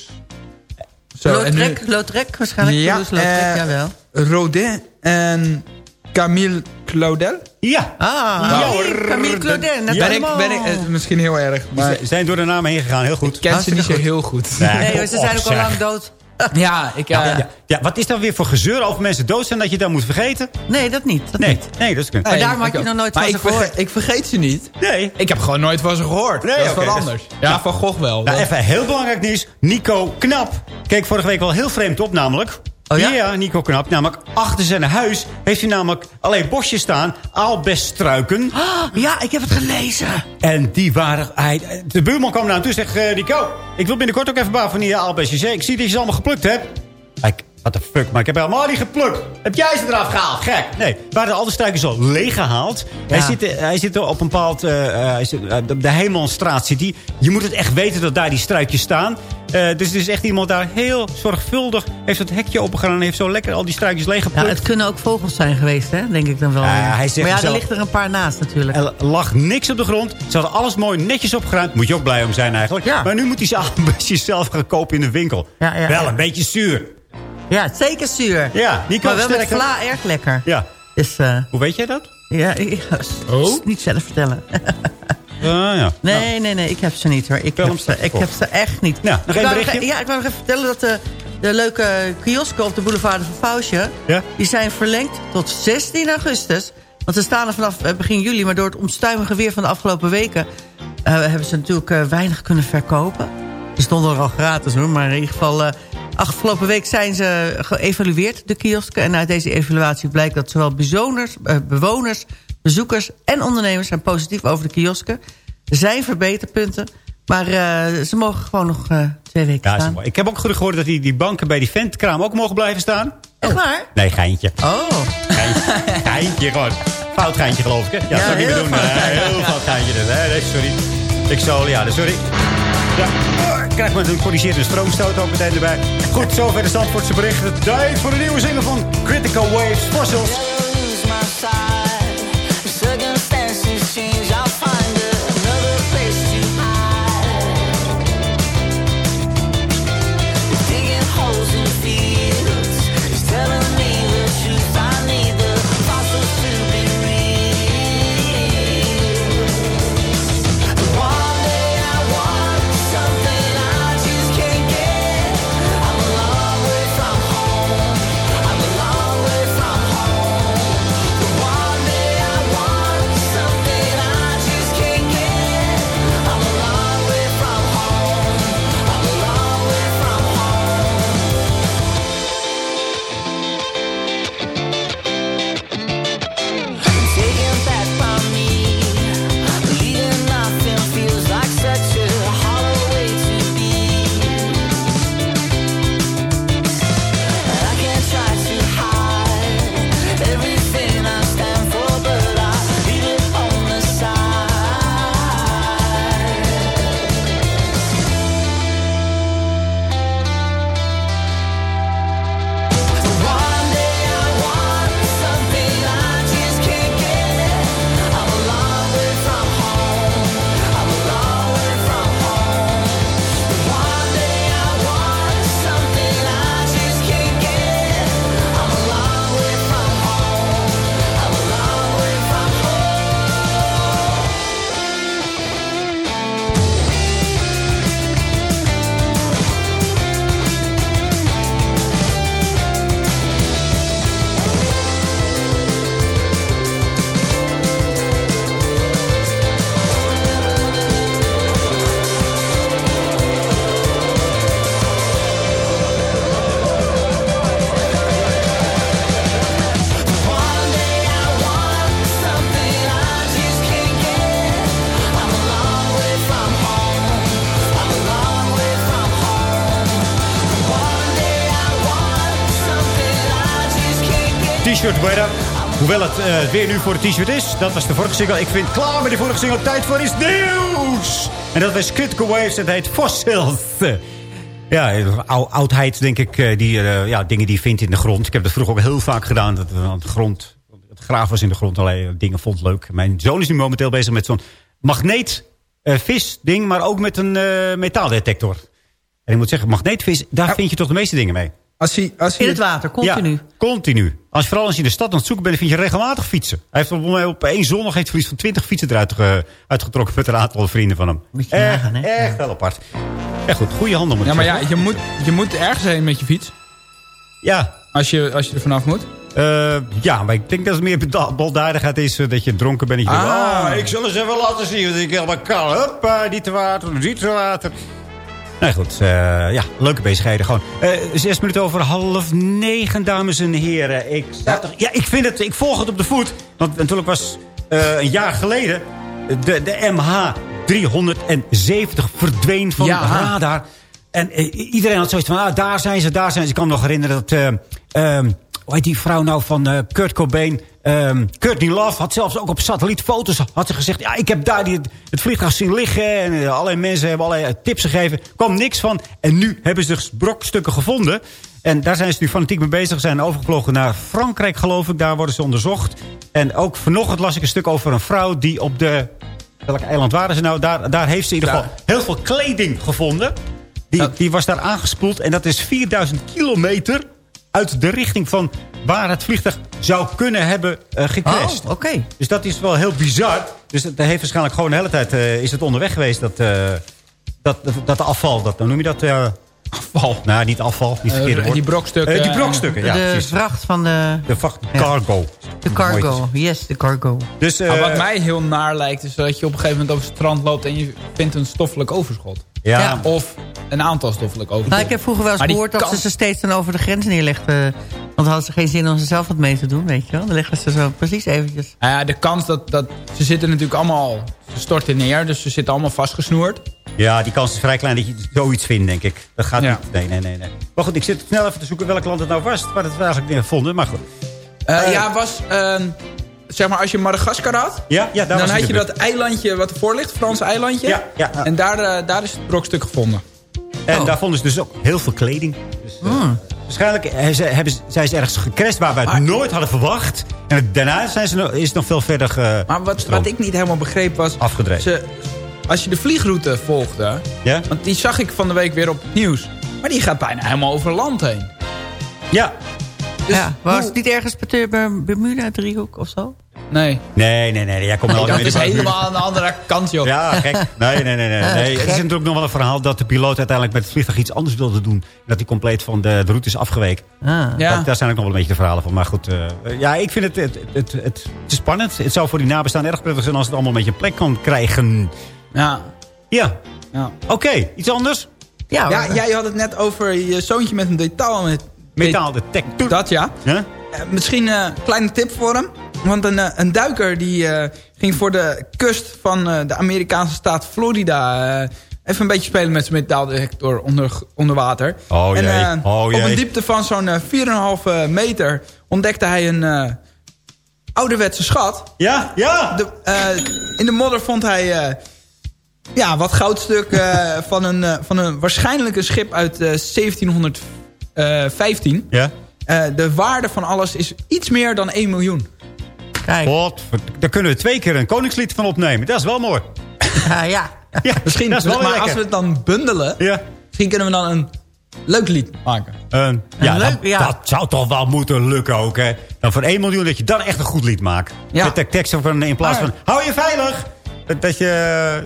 Zo, nu Lautrec, Lautrec waarschijnlijk. Ja, Toulouse, Lautrec, jawel. Rodin en Camille Claudel. Ja. Ah, Nou, nee, Camille Claudin. dat ben ik, ben ik, eh, misschien heel erg, maar Ze zijn door de naam heen gegaan, heel goed. ik ken ze niet zo heel goed. Nee, Nee, ze zijn ook al lang dood. Ja, ik... eh, Ja, ja, ja, wat is dan weer voor gezeur over mensen dood zijn dat je dat moet vergeten? Nee, dat niet. Dat Nee, niet. nee, dat is Maar had ik je nog nooit maar van ik ze gehoord. ik vergeet ze niet. Nee. Ik heb gewoon nooit van ze gehoord. Nee, dat is dus- anders. Ja, van Gogh wel. Nou, even heel belangrijk nieuws. Nico Knap keek vorige week wel heel vreemd op, namelijk. Oh ja? Nico Knap. Namelijk, achter zijn huis heeft hij namelijk alleen bosjes staan. Aalbeststruiken. Ah, Ja, ik heb het gelezen. En die waren... Hij, de buurman kwam naar hem toe en zegt... eh, Nico, ik wil binnenkort ook even bouwen van die aalbestjes. Ik zie dat je ze allemaal geplukt hebt. Ik, what the fuck, maar ik heb helemaal niet geplukt. Heb jij ze eraf gehaald? Gek. Nee, waren al de struikens al leeggehaald. Hij, zit, eh, hij zit op een bepaald... eh, eh, hij zit, eh, op de Hemelstraat zit hij. Je moet het echt weten dat daar die struikjes staan. Eh, dus er is echt iemand daar heel zorgvuldig... heeft het hekje opengedaan en heeft zo lekker al die struikjes Ja, leeggeplukt. het kunnen ook vogels zijn geweest, hè? denk ik dan wel. Ja, hij zegt maar ja, er ligt er een paar naast natuurlijk. Er lag niks op de grond. Ze hadden alles mooi netjes opgeruimd. Moet je ook blij om zijn eigenlijk. Ja. Maar nu moet hij ze aalbestjes zelf gaan kopen in de winkel. Ja, ja, Wel ja. een beetje zuur. Ja, zeker zuur. Ja, Nico maar wel met vla erg lekker. Ja. Dus, eh, Hoe weet jij dat? ja, ja, Oh? niet zelf vertellen. Ah, ja. Nee, nee, nee, ik heb ze niet hoor. Ik heb ze, ik heb ze echt niet. Ja, nog Ik één wou berichtje? even- Ja, ik wou nog even vertellen dat de de leuke kiosken op de boulevard van Fausje... Ja? die zijn verlengd tot 16 augustus. Want ze staan er vanaf eh, begin juli... maar door het onstuimige weer van de afgelopen weken... eh, hebben ze natuurlijk eh, weinig kunnen verkopen. Die stonden er al gratis hoor, maar in ieder geval... eh, afgelopen week zijn ze geëvalueerd, de kiosken. En uit deze evaluatie blijkt dat zowel bewoners, bezoekers... en ondernemers zijn positief over de kiosken. Er zijn verbeterpunten, maar eh, ze mogen gewoon nog eh, twee weken Ja, staan. ik heb ook gehoord dat die, die banken bij die ventkraam ook mogen blijven staan. Echt waar? Nee, geintje. Oh. Geintje, geintje gewoon. Fout geintje geloof ik, hè? Ja, Ja, sorry, niet meer heel doen. geintje. heel fout geintje. Nee, nee, sorry. Ik zal, ja, dus sorry. Ja, oh, ik krijg met een stroomstoot ook meteen erbij. Goed, zover de Zandvoortse berichten. Tijd voor de nieuwe single van Critical Waves, Fossils. T-shirt weather. Hoewel het eh, weer nu voor het t-shirt is. Dat was de vorige single. Ik vind klaar met die vorige single. Tijd voor iets nieuws. En dat was Critical Waves. Het heet Fossils. Ja, ou- oudheid denk ik. eh, Die, eh, ja, dingen die je vindt in de grond. Ik heb dat vroeger ook heel vaak gedaan. Dat, eh, de grond, het graaf was in de grond. Allerlei dingen vond leuk. Mijn zoon is nu momenteel bezig met zo'n magneet eh, vis ding. Maar ook met een eh, metaaldetector. En ik moet zeggen, magneetvis, daar vind je toch de meeste dingen mee. Als hij, als In het water, continu. Ja, continu. Als, vooral als je in de stad aan het zoeken bent, vind je regelmatig fietsen. Hij heeft op, op één zondag heeft verlies van 20 fietsen eruit ge- uitgetrokken met een aantal vrienden van hem. Moet je echt, nagaan, hè? echt wel apart. Ja goed, goede handen moet Ja, maar ja, je moet, je moet ergens heen met je fiets. Ja. Als je, als je er vanaf moet. Eh, ja, maar ik denk dat het meer baldadigheid is eh, dat je dronken bent. En je denkt, Ah. oh, ik zal eens even laten zien wat ik helemaal kan. Hoppa, niet te water, niet te water. Nee, goed. eh, ja, leuke bezigheden gewoon. Eh, zes minuten over half negen, dames en heren. Ik, ja, ik vind het, ik volg het op de voet. Want natuurlijk was eh, een jaar geleden de, de MH370 verdween van Ja. de radar. En eh, iedereen had zoiets van, ah, daar zijn ze, daar zijn ze. Ik kan me nog herinneren dat... eh, hoe heet die vrouw nou van eh, Kurt Cobain? Ehm Courtney Love had zelfs ook op satellietfoto's had ze gezegd... ja, ik heb daar die, het vliegtuig zien liggen... en eh, allerlei mensen hebben allerlei tips gegeven. kwam niks van. En nu hebben ze dus brokstukken gevonden. En daar zijn ze nu fanatiek mee bezig. Ze zijn overgevlogen naar Frankrijk, geloof ik. Daar worden ze onderzocht. En ook vanochtend las ik een stuk over een vrouw... die op de... Welk eiland waren ze nou? Daar, daar heeft ze in ieder geval heel veel kleding gevonden. Die, die was daar aangespoeld. En dat is 4000 kilometer uit de richting van waar het vliegtuig zou kunnen hebben eh gecrashed. Oh, oké. Dus dat is wel heel bizar. Dus dat heeft waarschijnlijk gewoon de hele tijd eh, is het onderweg geweest. Dat, eh, dat, dat, dat afval, dat, dan noem je dat... eh, Afval. Nou, niet afval, niet Eh, verkeerde woord. die brokstukken. Eh, die brokstukken, ja, de precies. vracht van de... De vracht, cargo. De cargo, yes, de cargo. Dus, eh, Maar wat mij heel naar lijkt, is dat je op een gegeven moment over het strand loopt... en je vindt een stoffelijk overschot. Ja. Ja. Of een aantal stoffelijk overschot. Nou, ik heb vroeger wel eens Maar gehoord dat kans- ze ze steeds dan over de grens neerlegden. Want hadden ze geen zin om ze zelf wat mee te doen, weet je wel. Dan leggen ze zo precies eventjes. Nou ja, de kans dat, dat... Ze zitten natuurlijk allemaal... Ze storten neer, dus ze zitten allemaal vastgesnoerd. Ja, die kans is vrij klein dat je zoiets vindt, denk ik. Dat gaat Ja. niet. Nee, nee, nee, nee. Maar goed, ik zit snel even te zoeken welk land het nou was. Waar het eigenlijk niet gevonden, maar goed. Eh, ja, was... ehm, zeg maar, als je Madagaskar had... Ja, ja daar dan was had je dat eilandje wat ervoor ligt, Franse eilandje. Ja, ja, ja. En daar, eh, daar is het brokstuk gevonden. En Oh. daar vonden ze dus ook heel veel kleding. Dus, eh, Hmm. Waarschijnlijk eh, ze- hebben, zijn ze ergens gecrashed waar we het nooit hadden verwacht. En daarna zijn ze, nog- is het nog veel verder ge, Maar wat, wat ik niet helemaal begreep was... afgedreven. Ze, als je de vliegroute volgde... Ja? Want die zag ik van de week weer op het nieuws. Maar die gaat bijna helemaal over land heen. Ja. Dus ja, was hoe- het niet ergens Bermuda-driehoek of zo? Nee. Nee, nee, nee. Jij komt wel dat is helemaal aan de andere kant, joh. Ja, gek. Nee, nee, nee. nee. Ja, nee. Het is natuurlijk nog wel een verhaal dat de piloot uiteindelijk met het vliegtuig iets anders wilde doen. En dat hij compleet van de, de route is afgeweken. Ah. Ja. Dat, daar zijn ook nog wel een beetje de verhalen van. Maar goed, eh, ja, ik vind het, het, het, het, het is spannend. Het zou voor die nabestaan erg prettig zijn als het allemaal een beetje plek kan krijgen. Ja. Ja, ja. oké. Iets anders? Ja, Ja, jij had het net over je zoontje met een detail. Met, Metaal, de tech. Dat ja. Ja? Eh, misschien een kleine tip voor hem. Want een, eh, een duiker die eh, ging voor de kust van eh, de Amerikaanse staat Florida... even een beetje spelen met zijn metaaldetector onder, onder water. Oh en jee, eh, oh op jee. een diepte van zo'n eh, 4,5 meter ontdekte hij een ouderwetse schat. Ja, ja. De, in de modder vond hij ja, wat goudstuk van, een, van een waarschijnlijk een schip uit eh, 1715. Ja. De waarde van alles is iets meer dan 1 miljoen. Kijk, God, daar kunnen we twee keer een koningslied van opnemen. Dat is wel mooi. ja, ja. Ja, Misschien, dat is wel maar lekker. als we het dan bundelen, Ja. misschien kunnen we dan een leuk lied maken. Een- ja, leuk, dat, ja. dat zou toch wel moeten lukken ook, hè? Dan voor 1 miljoen dat je dan echt een goed lied maakt. Ja. Met de tekst van, in plaats van... Hou je veilig! Dat, dat je,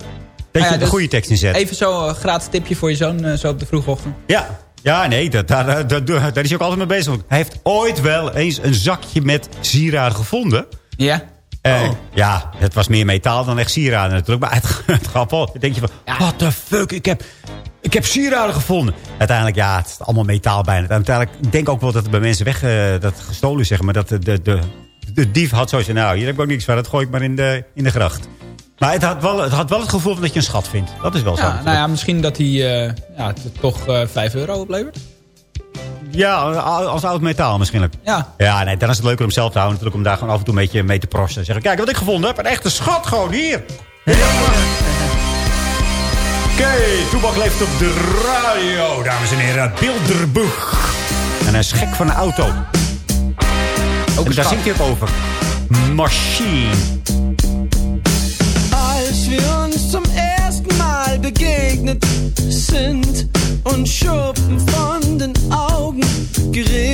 dat Ah ja, je de dus goede tekst inzet. Even zo een gratis tipje voor je zoon, eh, zo op de vroege ochtend. Ja. Ja, nee, dat, daar, daar, daar, daar is hij ook altijd mee bezig. Hij heeft ooit wel eens een zakje met sieraden gevonden. Ja? Eh, Oh. Ja, het was meer metaal dan echt sieraden natuurlijk. Maar het, het. Dan denk je van, what the fuck, ik heb, ik heb sieraden gevonden. Uiteindelijk, ja, het is allemaal metaal bijna. Uiteindelijk, ik denk ook wel dat het bij mensen weg eh, dat gestolen is, zeg maar. Dat de, de, de, de dief had zoiets nou, hier heb ik ook niks van. Dat gooi ik maar in de, in de gracht. Maar het had, wel, het had wel het gevoel dat je een schat vindt. Dat is wel zo. Ja, nou ja, misschien dat hij eh, ja, toch eh 5 euro oplevert. Ja, als oud metaal misschien ook. Ja. Ja, nee, dan is het leuker om zelf te houden. Natuurlijk om daar gewoon af en toe een beetje mee te prossen. Zeggen, kijk wat ik gevonden heb. Een echte schat gewoon hier. Oké, Toebak leeft op de radio. Dames en heren, Bilderboeg. En hij is gek van een auto. Ook en daar zingt hij ook over. Machine. Als wir uns zum ersten Mal begegnet sind und Schuppen von degrés.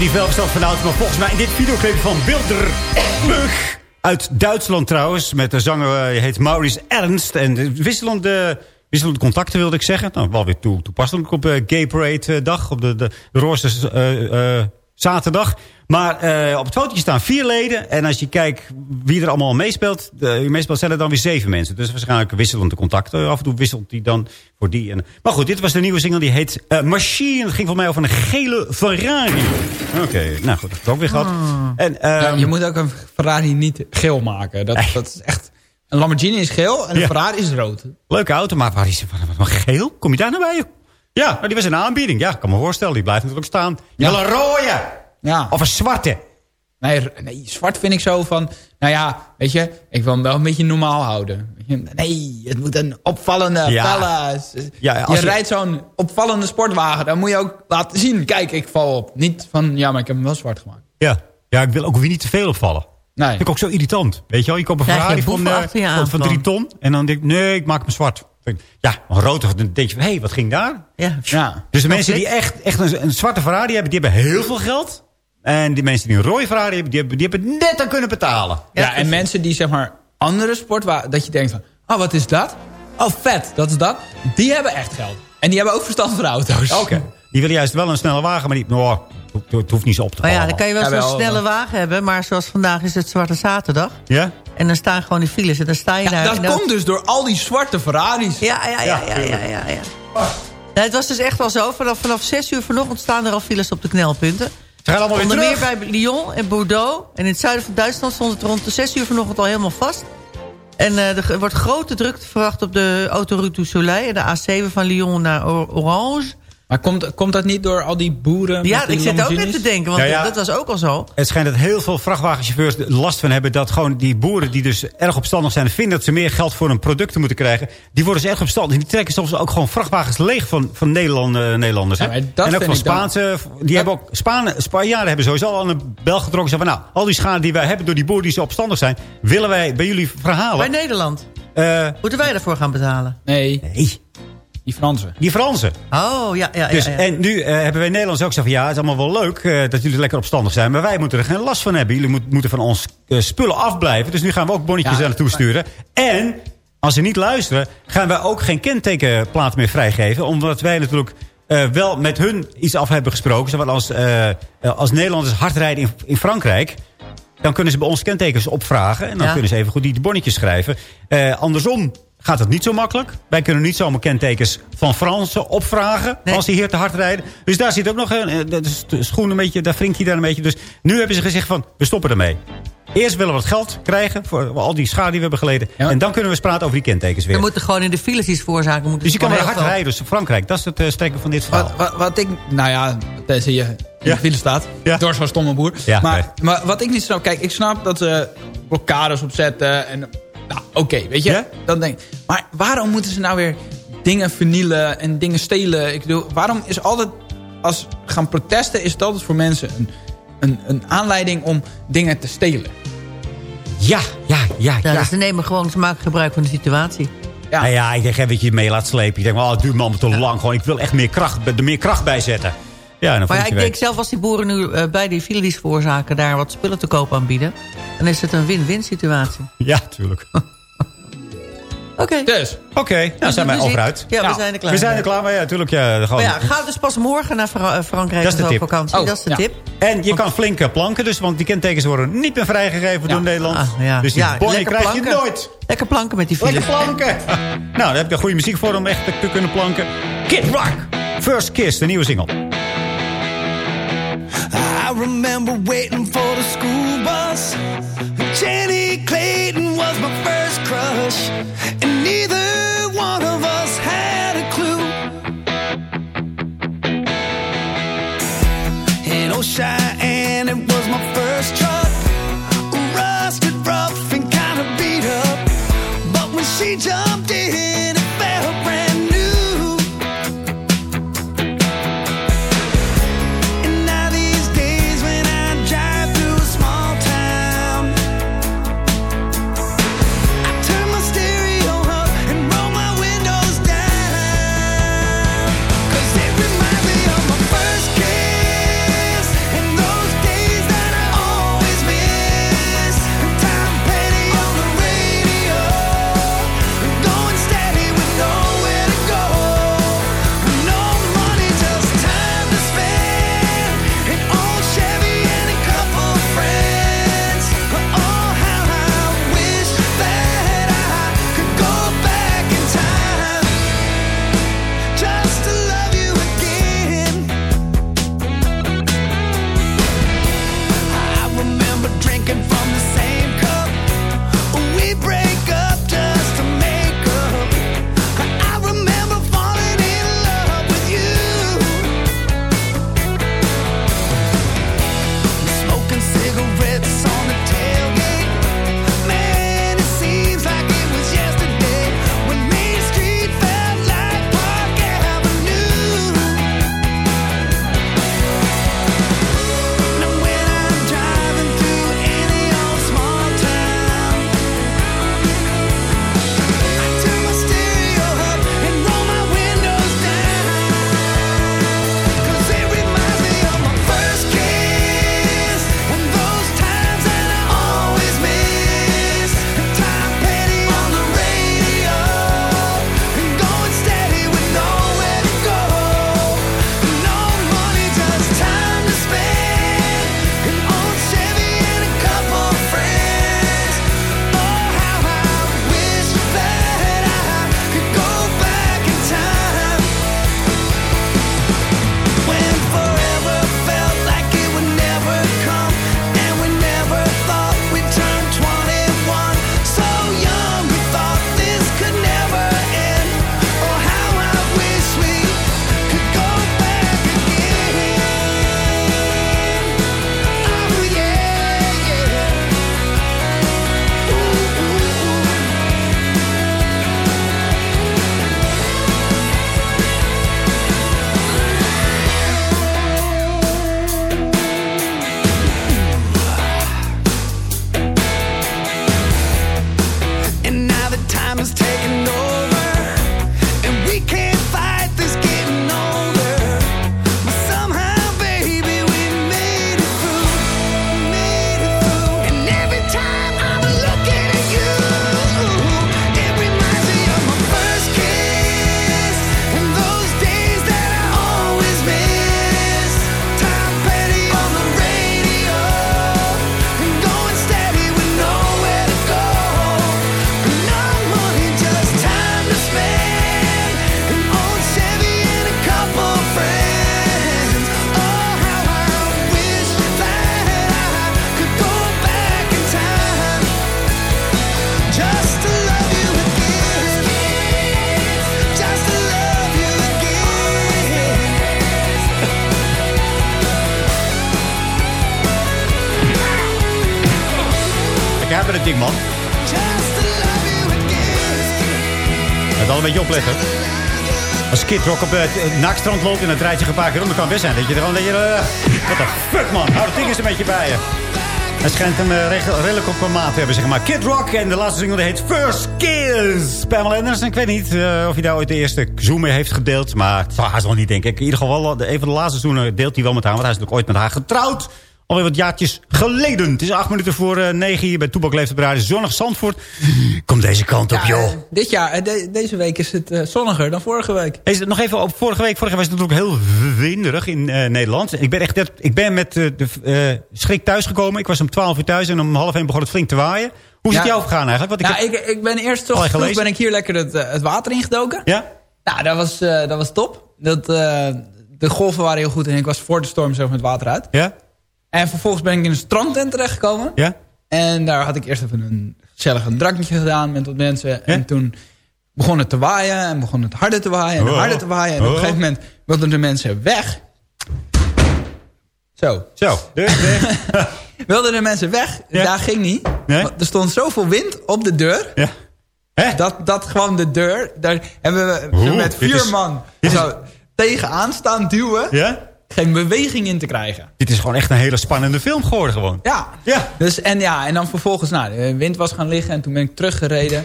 Niet veel verstand van maar volgens mij in dit videoclip van Wilder Plug. Uit Duitsland trouwens, met de zanger eh, heet Maurice Ernst. En de wisselende, wisselende contacten wilde ik zeggen. Nou, wel weer toe, toepasselijk op eh, Gay Parade eh, dag, op de, de, de zaterdag. Maar eh, op het fotootje staan vier leden. En als je kijkt wie er allemaal meespeelt, uh, meespeelt zijn er dan weer zeven mensen. Dus waarschijnlijk wisselende contacten. Af en toe wisselt die dan voor die. En, maar goed, dit was de nieuwe single. Die heet eh, Machine. Het ging voor mij over een gele Ferrari. Oké, nou goed, dat heb ik ook weer gehad. En, ehm, Ja, je moet ook een Ferrari niet geel maken. Dat, dat is echt... Een Lamborghini is geel en een Ja. Ferrari is rood. Leuke auto, maar waar is wat, geel? Kom je daar nou bij? Ja, maar die was een aanbieding. Ja, ik kan me voorstellen. Die blijft natuurlijk staan. Je Ja. wil een rode. Ja. Of een zwarte. Nee, nee, zwart vind ik zo van... Nou ja, weet je, ik wil hem wel een beetje normaal houden. Nee, het moet een opvallende Ja. je, als je- rijdt zo'n opvallende sportwagen. Dan moet je ook laten zien. Kijk, ik val op. Niet van, ja, maar ik heb hem wel zwart gemaakt. Ja. ja, ik wil ook weer niet te veel opvallen. Nee. Vind ik ook zo irritant. Weet je wel, je koopt een Ferrari van, eh, van. drie ton. En dan denk ik, nee, ik maak hem zwart. Ja, een rood, dan denk je van, hé, hey, wat ging daar? Ja. Ja. Dus de mensen die echt, echt een, een zwarte Ferrari hebben, die hebben heel veel geld. En die mensen die een rode Ferrari hebben, die hebben, die hebben het net aan kunnen betalen. Ja, en mensen die zeg maar andere sportwagen... Dat je denkt van, oh, wat is dat? Oh, vet, dat is dat. Die hebben echt geld. En die hebben ook verstand van auto's. Oké. Die willen juist wel een snelle wagen, maar die, oh, het, het hoeft niet zo op te Maar vallen. ja, dan kan je wel zo'n snelle wagen hebben. Maar zoals vandaag is het Zwarte Zaterdag. Ja? En dan staan gewoon die files. En dan sta je Ja, daar. dat komt dus door al die zwarte Ferraris. Ja, ja, ja, ja, ja, ja, ja. Ja, het was dus echt wel zo. Vanaf, vanaf 6 uur vanochtend staan er al files op de knelpunten. Ze gaan allemaal weer Onder meer bij Lyon en Bordeaux. En in het zuiden van Duitsland stond het rond de 6 uur vanochtend al helemaal vast. En eh, er wordt grote drukte verwacht op de autoroute du Soleil... en de A7 van Lyon naar Or- Orange. Maar komt, komt dat niet door al die boeren? Ja, die ik zit ook net te denken, want Ja, ja. dat was ook al zo. Het schijnt dat heel veel vrachtwagenchauffeurs er last van hebben... dat gewoon die boeren die dus erg opstandig zijn... en vinden dat ze meer geld voor hun producten moeten krijgen... die worden dus erg opstandig. En die trekken soms ook gewoon vrachtwagens leeg van, van Nederland, eh, Nederlanders. Ja, en ook van dan- Spaanse... Die hebben ook, Spaan, Spanjaarden hebben sowieso al een bel getrokken. Ze van, nou, al die schade die wij hebben door die boeren die zo opstandig zijn... willen wij bij jullie Bij verhalen. Nederland. Eh, Moeten wij daarvoor gaan betalen? Nee, nee, die Fransen. die Fransen. Oh, ja, ja, Dus, ja. ja. En nu eh, hebben wij Nederlanders ook zo van... ja, het is allemaal wel leuk eh, dat jullie lekker opstandig zijn... maar wij moeten er geen last van hebben. Jullie moet- moeten van ons eh, spullen afblijven. Dus nu gaan we ook bonnetjes Ja, daar naartoe sturen. En als ze niet luisteren... gaan wij ook geen kentekenplaat meer vrijgeven... omdat wij natuurlijk... eh, wel met hun iets af hebben gesproken. Zoals als, eh, eh, als Nederlanders hard rijden in, in Frankrijk... dan kunnen ze bij ons kentekens opvragen. En dan Ja. kunnen ze even goed die bonnetjes schrijven. Eh, andersom gaat het niet zo makkelijk. Wij kunnen niet zomaar kentekens van Fransen opvragen... Nee. als die hier te hard rijden. Dus daar zit ook nog een, eh, de schoen een beetje... daar wringt hij daar een beetje. Dus nu hebben ze gezegd van, we stoppen ermee. Eerst willen we wat geld krijgen voor al die schade die we hebben geleden. Ja. En dan kunnen we eens praten over die kentekens weer. We moeten gewoon in de files iets veroorzaken. moeten Dus je kan weer hard rijden. Dus Frankrijk, dat is het eh, strekken van dit verhaal. Wat, wat, wat ik, nou ja, tenzij je in Ja. de file staat. Ja. Door zo'n stomme boer. Maar, nee. maar wat ik niet snap, kijk, ik snap dat ze blokkades opzetten. En, nou, oké, weet je. Ja? Dan denk ik, maar waarom moeten ze nou weer dingen vernielen en dingen stelen? Ik bedoel, waarom is altijd, als we gaan protesten, is het altijd voor mensen een, een, een aanleiding om dingen te stelen? Ja, ja, ja, Ja, ja. dus ze nemen gewoon, ze maken gebruik van de situatie. Ja. Nou ja, ik denk even dat je het mee laat slepen. Je denkt, oh, het duurt me allemaal te lang. Gewoon, ik wil echt meer kracht, er meer kracht bij zetten. Ja, Maar ja, ik je denk zelf als die boeren nu eh, bij die files veroorzaken... daar wat spullen te koop aanbieden... dan is het een win-win situatie. Ja, tuurlijk. Oké. Dus, Oké, nou zijn wij muziek. over uit. Ja, we Nou, zijn er klaar We zijn er klaar mee, ja, natuurlijk. Ja, gewoon. Maar ja, ga dus pas morgen naar Fra- eh, Frankrijk Dat is de op tip. vakantie. Oh, dat is de ja. tip. En je kan flink eh, planken, dus, want die kentekens worden niet meer vrijgegeven door Nederland. Ah, ja. Dus die Ja, bonnie lekker krijg je planken. nooit. Lekker planken met die files. Lekker planken. nou, daar heb je goede muziek voor om echt te kunnen planken. Kid Rock, First Kiss, de nieuwe single. I remember waiting for the school bus. Jenny Clayton was my first crush, and neither one of us had a clue. In Cheyenne, it was my first lekker hebben, dat ding, man. Moet wel een beetje opletten. Als Kid Rock op het uh, naakstrand loopt en draait zich een paar keer om, dan kan het best zijn dat je er gewoon... Uh, what the fuck, man. Hou het ding eens een beetje bij je. Hij schijnt hem regel- redelijk op een maat te hebben, zeg maar. Kid Rock en de laatste single heet First Kiss. Pamela Anderson, ik weet niet of hij daar ooit de eerste zoom mee heeft gedeeld. Maar het zal niet, denk ik. In ieder geval, wel, de, een van de laatste zoenen deelt hij wel met haar. Want hij is natuurlijk ooit met haar getrouwd. Alweer wat jaartjes geleden. Het is acht minuten voor uh, negen hier bij Toebak Leeft op de Radio. Zonnig Zandvoort. Kom deze kant op, Ja, joh. eh, dit jaar, eh, de- deze week is het eh, zonniger dan vorige week. Is het nog even op vorige week? Vorige week was het natuurlijk heel winderig in eh, Nederland. Ik ben echt net- ik ben met eh, de eh, schrik thuisgekomen. Ik was om 12 uur thuis en om half één begon het flink te waaien. Hoe is het Ja. jou gegaan eigenlijk? Want ik nou, heb- ik, ik ben eerst toch vroeg ben ik hier lekker het, eh, het water ingedoken. Ja? Nou, dat was, eh, dat was top. Dat, eh, de golven waren heel goed en ik was voor de storm zo met water uit. Ja? En vervolgens ben ik in een strandtent terechtgekomen. Ja? En daar had ik eerst even een gezellig een drankje gedaan met wat mensen. En toen begon het te waaien en begon het harder te waaien en Oh. harder te waaien. En op een Oh. gegeven moment wilden de mensen weg. Zo. Zo. wilden de mensen weg. Daar ging niet. Nee? Er stond zoveel wind op de deur. Ja. Dat, dat gewoon de deur. Daar hebben we Oeh, met vier is- man is- tegenaan staan duwen. Ja? Geen beweging in te krijgen. Dit is gewoon echt een hele spannende film geworden gewoon. Ja. Ja. Dus, en, ja, en dan vervolgens, nou, de wind was gaan liggen en toen ben ik teruggereden.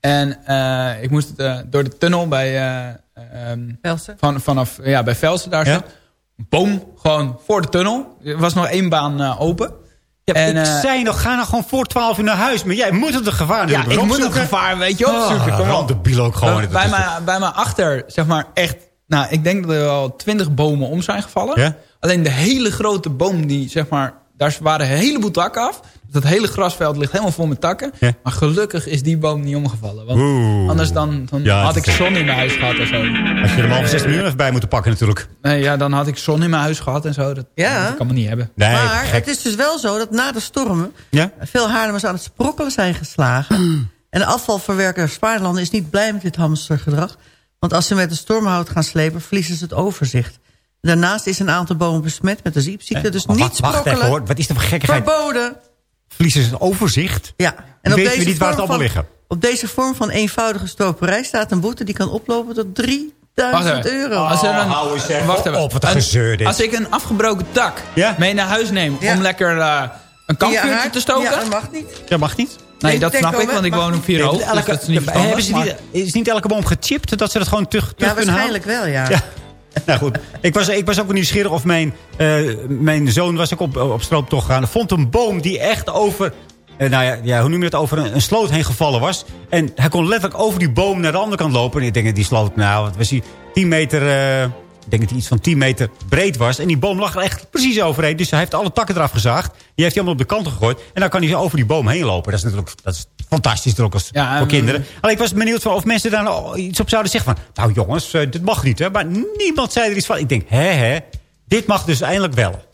En eh, ik moest eh, door de tunnel bij, eh, ehm, Velsen? Van, vanaf, ja, bij Velsen daar zo. Boom, gewoon voor de tunnel. Er was nog één baan open. Ja, En, ik zei nog, ga nou gewoon voor 12 uur naar huis. Maar jij moet het gevaar Ja, ik moet het gevaar, weet je, opzoeken. Ah, Kom op. randebiel ook gewoon. Bij, Dat bij, is- mij, bij mij achter, zeg maar, echt... Nou, ik denk dat er wel twintig bomen om zijn gevallen. Ja? Alleen de hele grote boom, die, zeg maar... Daar waren een heleboel takken af. Dus dat hele grasveld ligt helemaal vol met takken. Ja. Maar gelukkig is die boom niet omgevallen. Want Oeh. anders dan, dan Ja, had ik zon in mijn huis gehad en zo. Als je er maar over 6 miljoen even bij moeten pakken natuurlijk. Nee, ja, dan had ik zon in mijn huis gehad en zo. Dat, Ja. dat kan me niet hebben. Nee, maar gek. het is dus wel zo dat na de stormen... Ja? veel Haarlemmers aan het sprokkelen zijn geslagen. en de afvalverwerker Spaarlanden is niet blij met dit hamstergedrag. Want als ze met de stormhout gaan slepen, verliezen ze het overzicht. Daarnaast is een aantal bomen besmet met de ziekziekte. Dus Maar niet wacht, wacht sprokkelen. even hoor. Wat is er voor gekkigheid? Verboden. Verliezen ze het overzicht? Ja. En weten we niet waar het allemaal van- liggen. Op deze vorm van eenvoudige stroperij staat een boete... die kan oplopen tot 3000 euro. Als er een, hou eens even wacht even. op, wat een Een- gezeur dit. Als ik een afgebroken tak Ja? mee naar huis neem Ja. om lekker eh, een kampvuurtje te stoken... Ja, dat mag niet. Dat mag niet. Nee, dat snap ik, want ik woon op vier hoog. Dus dat is niet hebben ze niet, is niet elke boom gechipt dat ze dat gewoon terug, terug Ja, kunnen halen? waarschijnlijk wel, ja. Ja. Nou goed, ik was, ik was ook nieuwsgierig of mijn, eh, mijn zoon was ook op, op strooptocht gegaan. Vond een boom die echt over, eh, nou ja, ja, hoe noem je het, over een, een sloot heen gevallen was. En hij kon letterlijk over die boom naar de andere kant lopen. En ik denk dat die sloot, nou, wat was die, 10 meter, eh, denk dat die iets van 10 meter breed was. En die boom lag er echt precies overheen. Dus hij heeft alle takken eraf gezaagd. Die heeft hij allemaal op de kant gegooid. En dan kan hij over die boom heen lopen. Dat is natuurlijk dat is fantastisch er ook als, Ja, voor en- kinderen. Alleen ik was benieuwd van of mensen daar nou iets op zouden zeggen van... Nou jongens, eh, dit mag niet. Hè? Maar niemand zei er iets van. Ik denk, hè hè, dit mag dus eindelijk wel.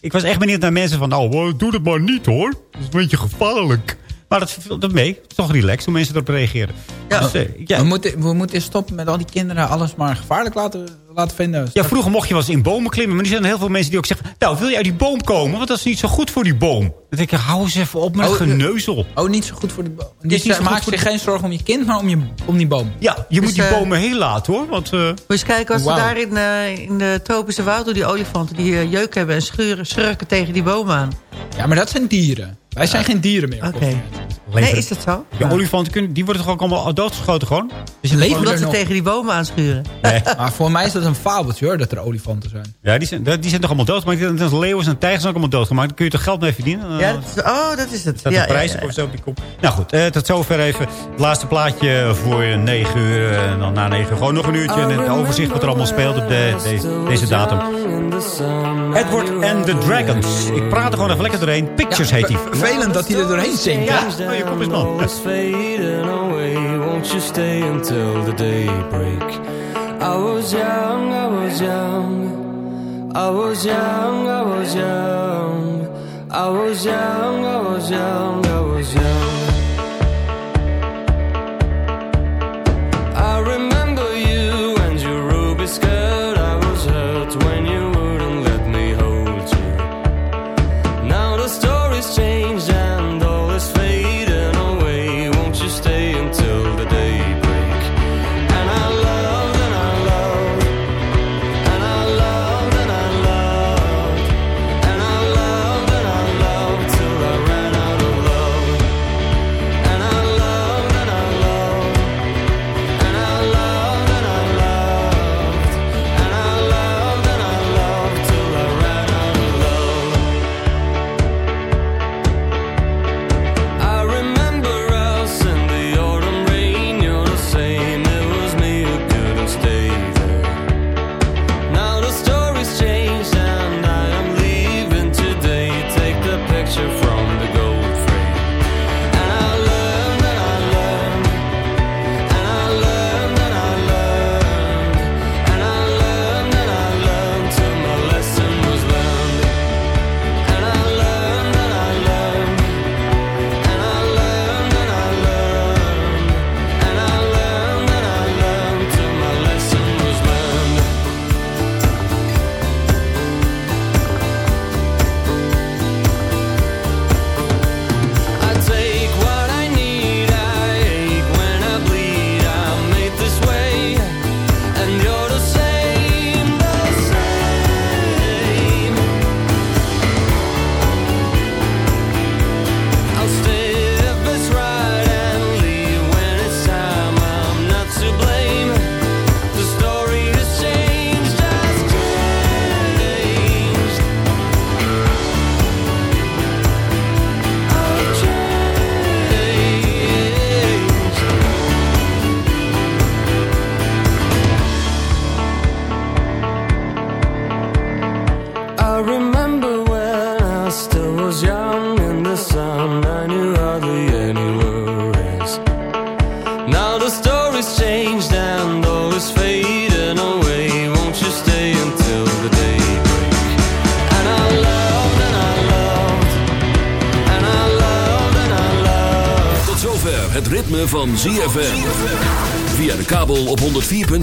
Ik was echt benieuwd naar mensen van... Nou, eh, doe het maar niet hoor. Dat is een beetje gevaarlijk. Maar dat, dat mee. Toch relaxed hoe mensen erop reageren. Ja, Dus, eh, ja. we, moeten, we moeten stoppen met al die kinderen alles maar gevaarlijk laten, laten vinden. Ja, vroeger mocht je wel eens in bomen klimmen. Maar nu zijn er heel veel mensen die ook zeggen... Nou, wil je uit die boom komen? Want dat is niet zo goed voor die boom. Dan denk ik, hou eens even op met Oh, geneuzel. Oh, niet zo goed voor de boom. is Die niet zich de- geen zorgen om je kind, maar om, je, om die boom. Ja, je moet die eh, bomen heel laten hoor. Want, eh, Moet je eens kijken Wauw. ze daar in, eh, in de tropische woud... doen, die olifanten die eh, jeuk hebben en schuren, schurken tegen die bomen aan. Ja, maar dat zijn dieren. Wij zijn geen dieren meer. Oké. Nee, is dat zo? Ja, olifanten kunnen, die worden toch ook allemaal doodgeschoten gewoon? Dus je Leven er ze nog. tegen die bomen aanschuren. Nee. Maar voor mij is dat een fabeltje hoor, dat er olifanten zijn. Ja, die zijn, die zijn toch allemaal doodgemaakt? Die zijn leeuwen en tijgers zijn ook allemaal doodgemaakt. Dan kun je toch geld mee verdienen? Ja, dat is, oh, dat is het. staat ja, een prijs ja, ja. of zo op die kop. Nou goed, eh, tot zover even het laatste plaatje voor 9 uur. eh, En dan na 9 uur gewoon nog een uurtje. En het overzicht wat er allemaal speelt op de, deze, deze datum. Edward and the Dragons. Ik praat er gewoon even lekker doorheen. Pictures heet die. Vervelend dat hij er doorheen zingt. Ja, je man. is fading away. Won't you stay until the daybreak? I was young. I was young, I was young. I was young, I was young, I was young.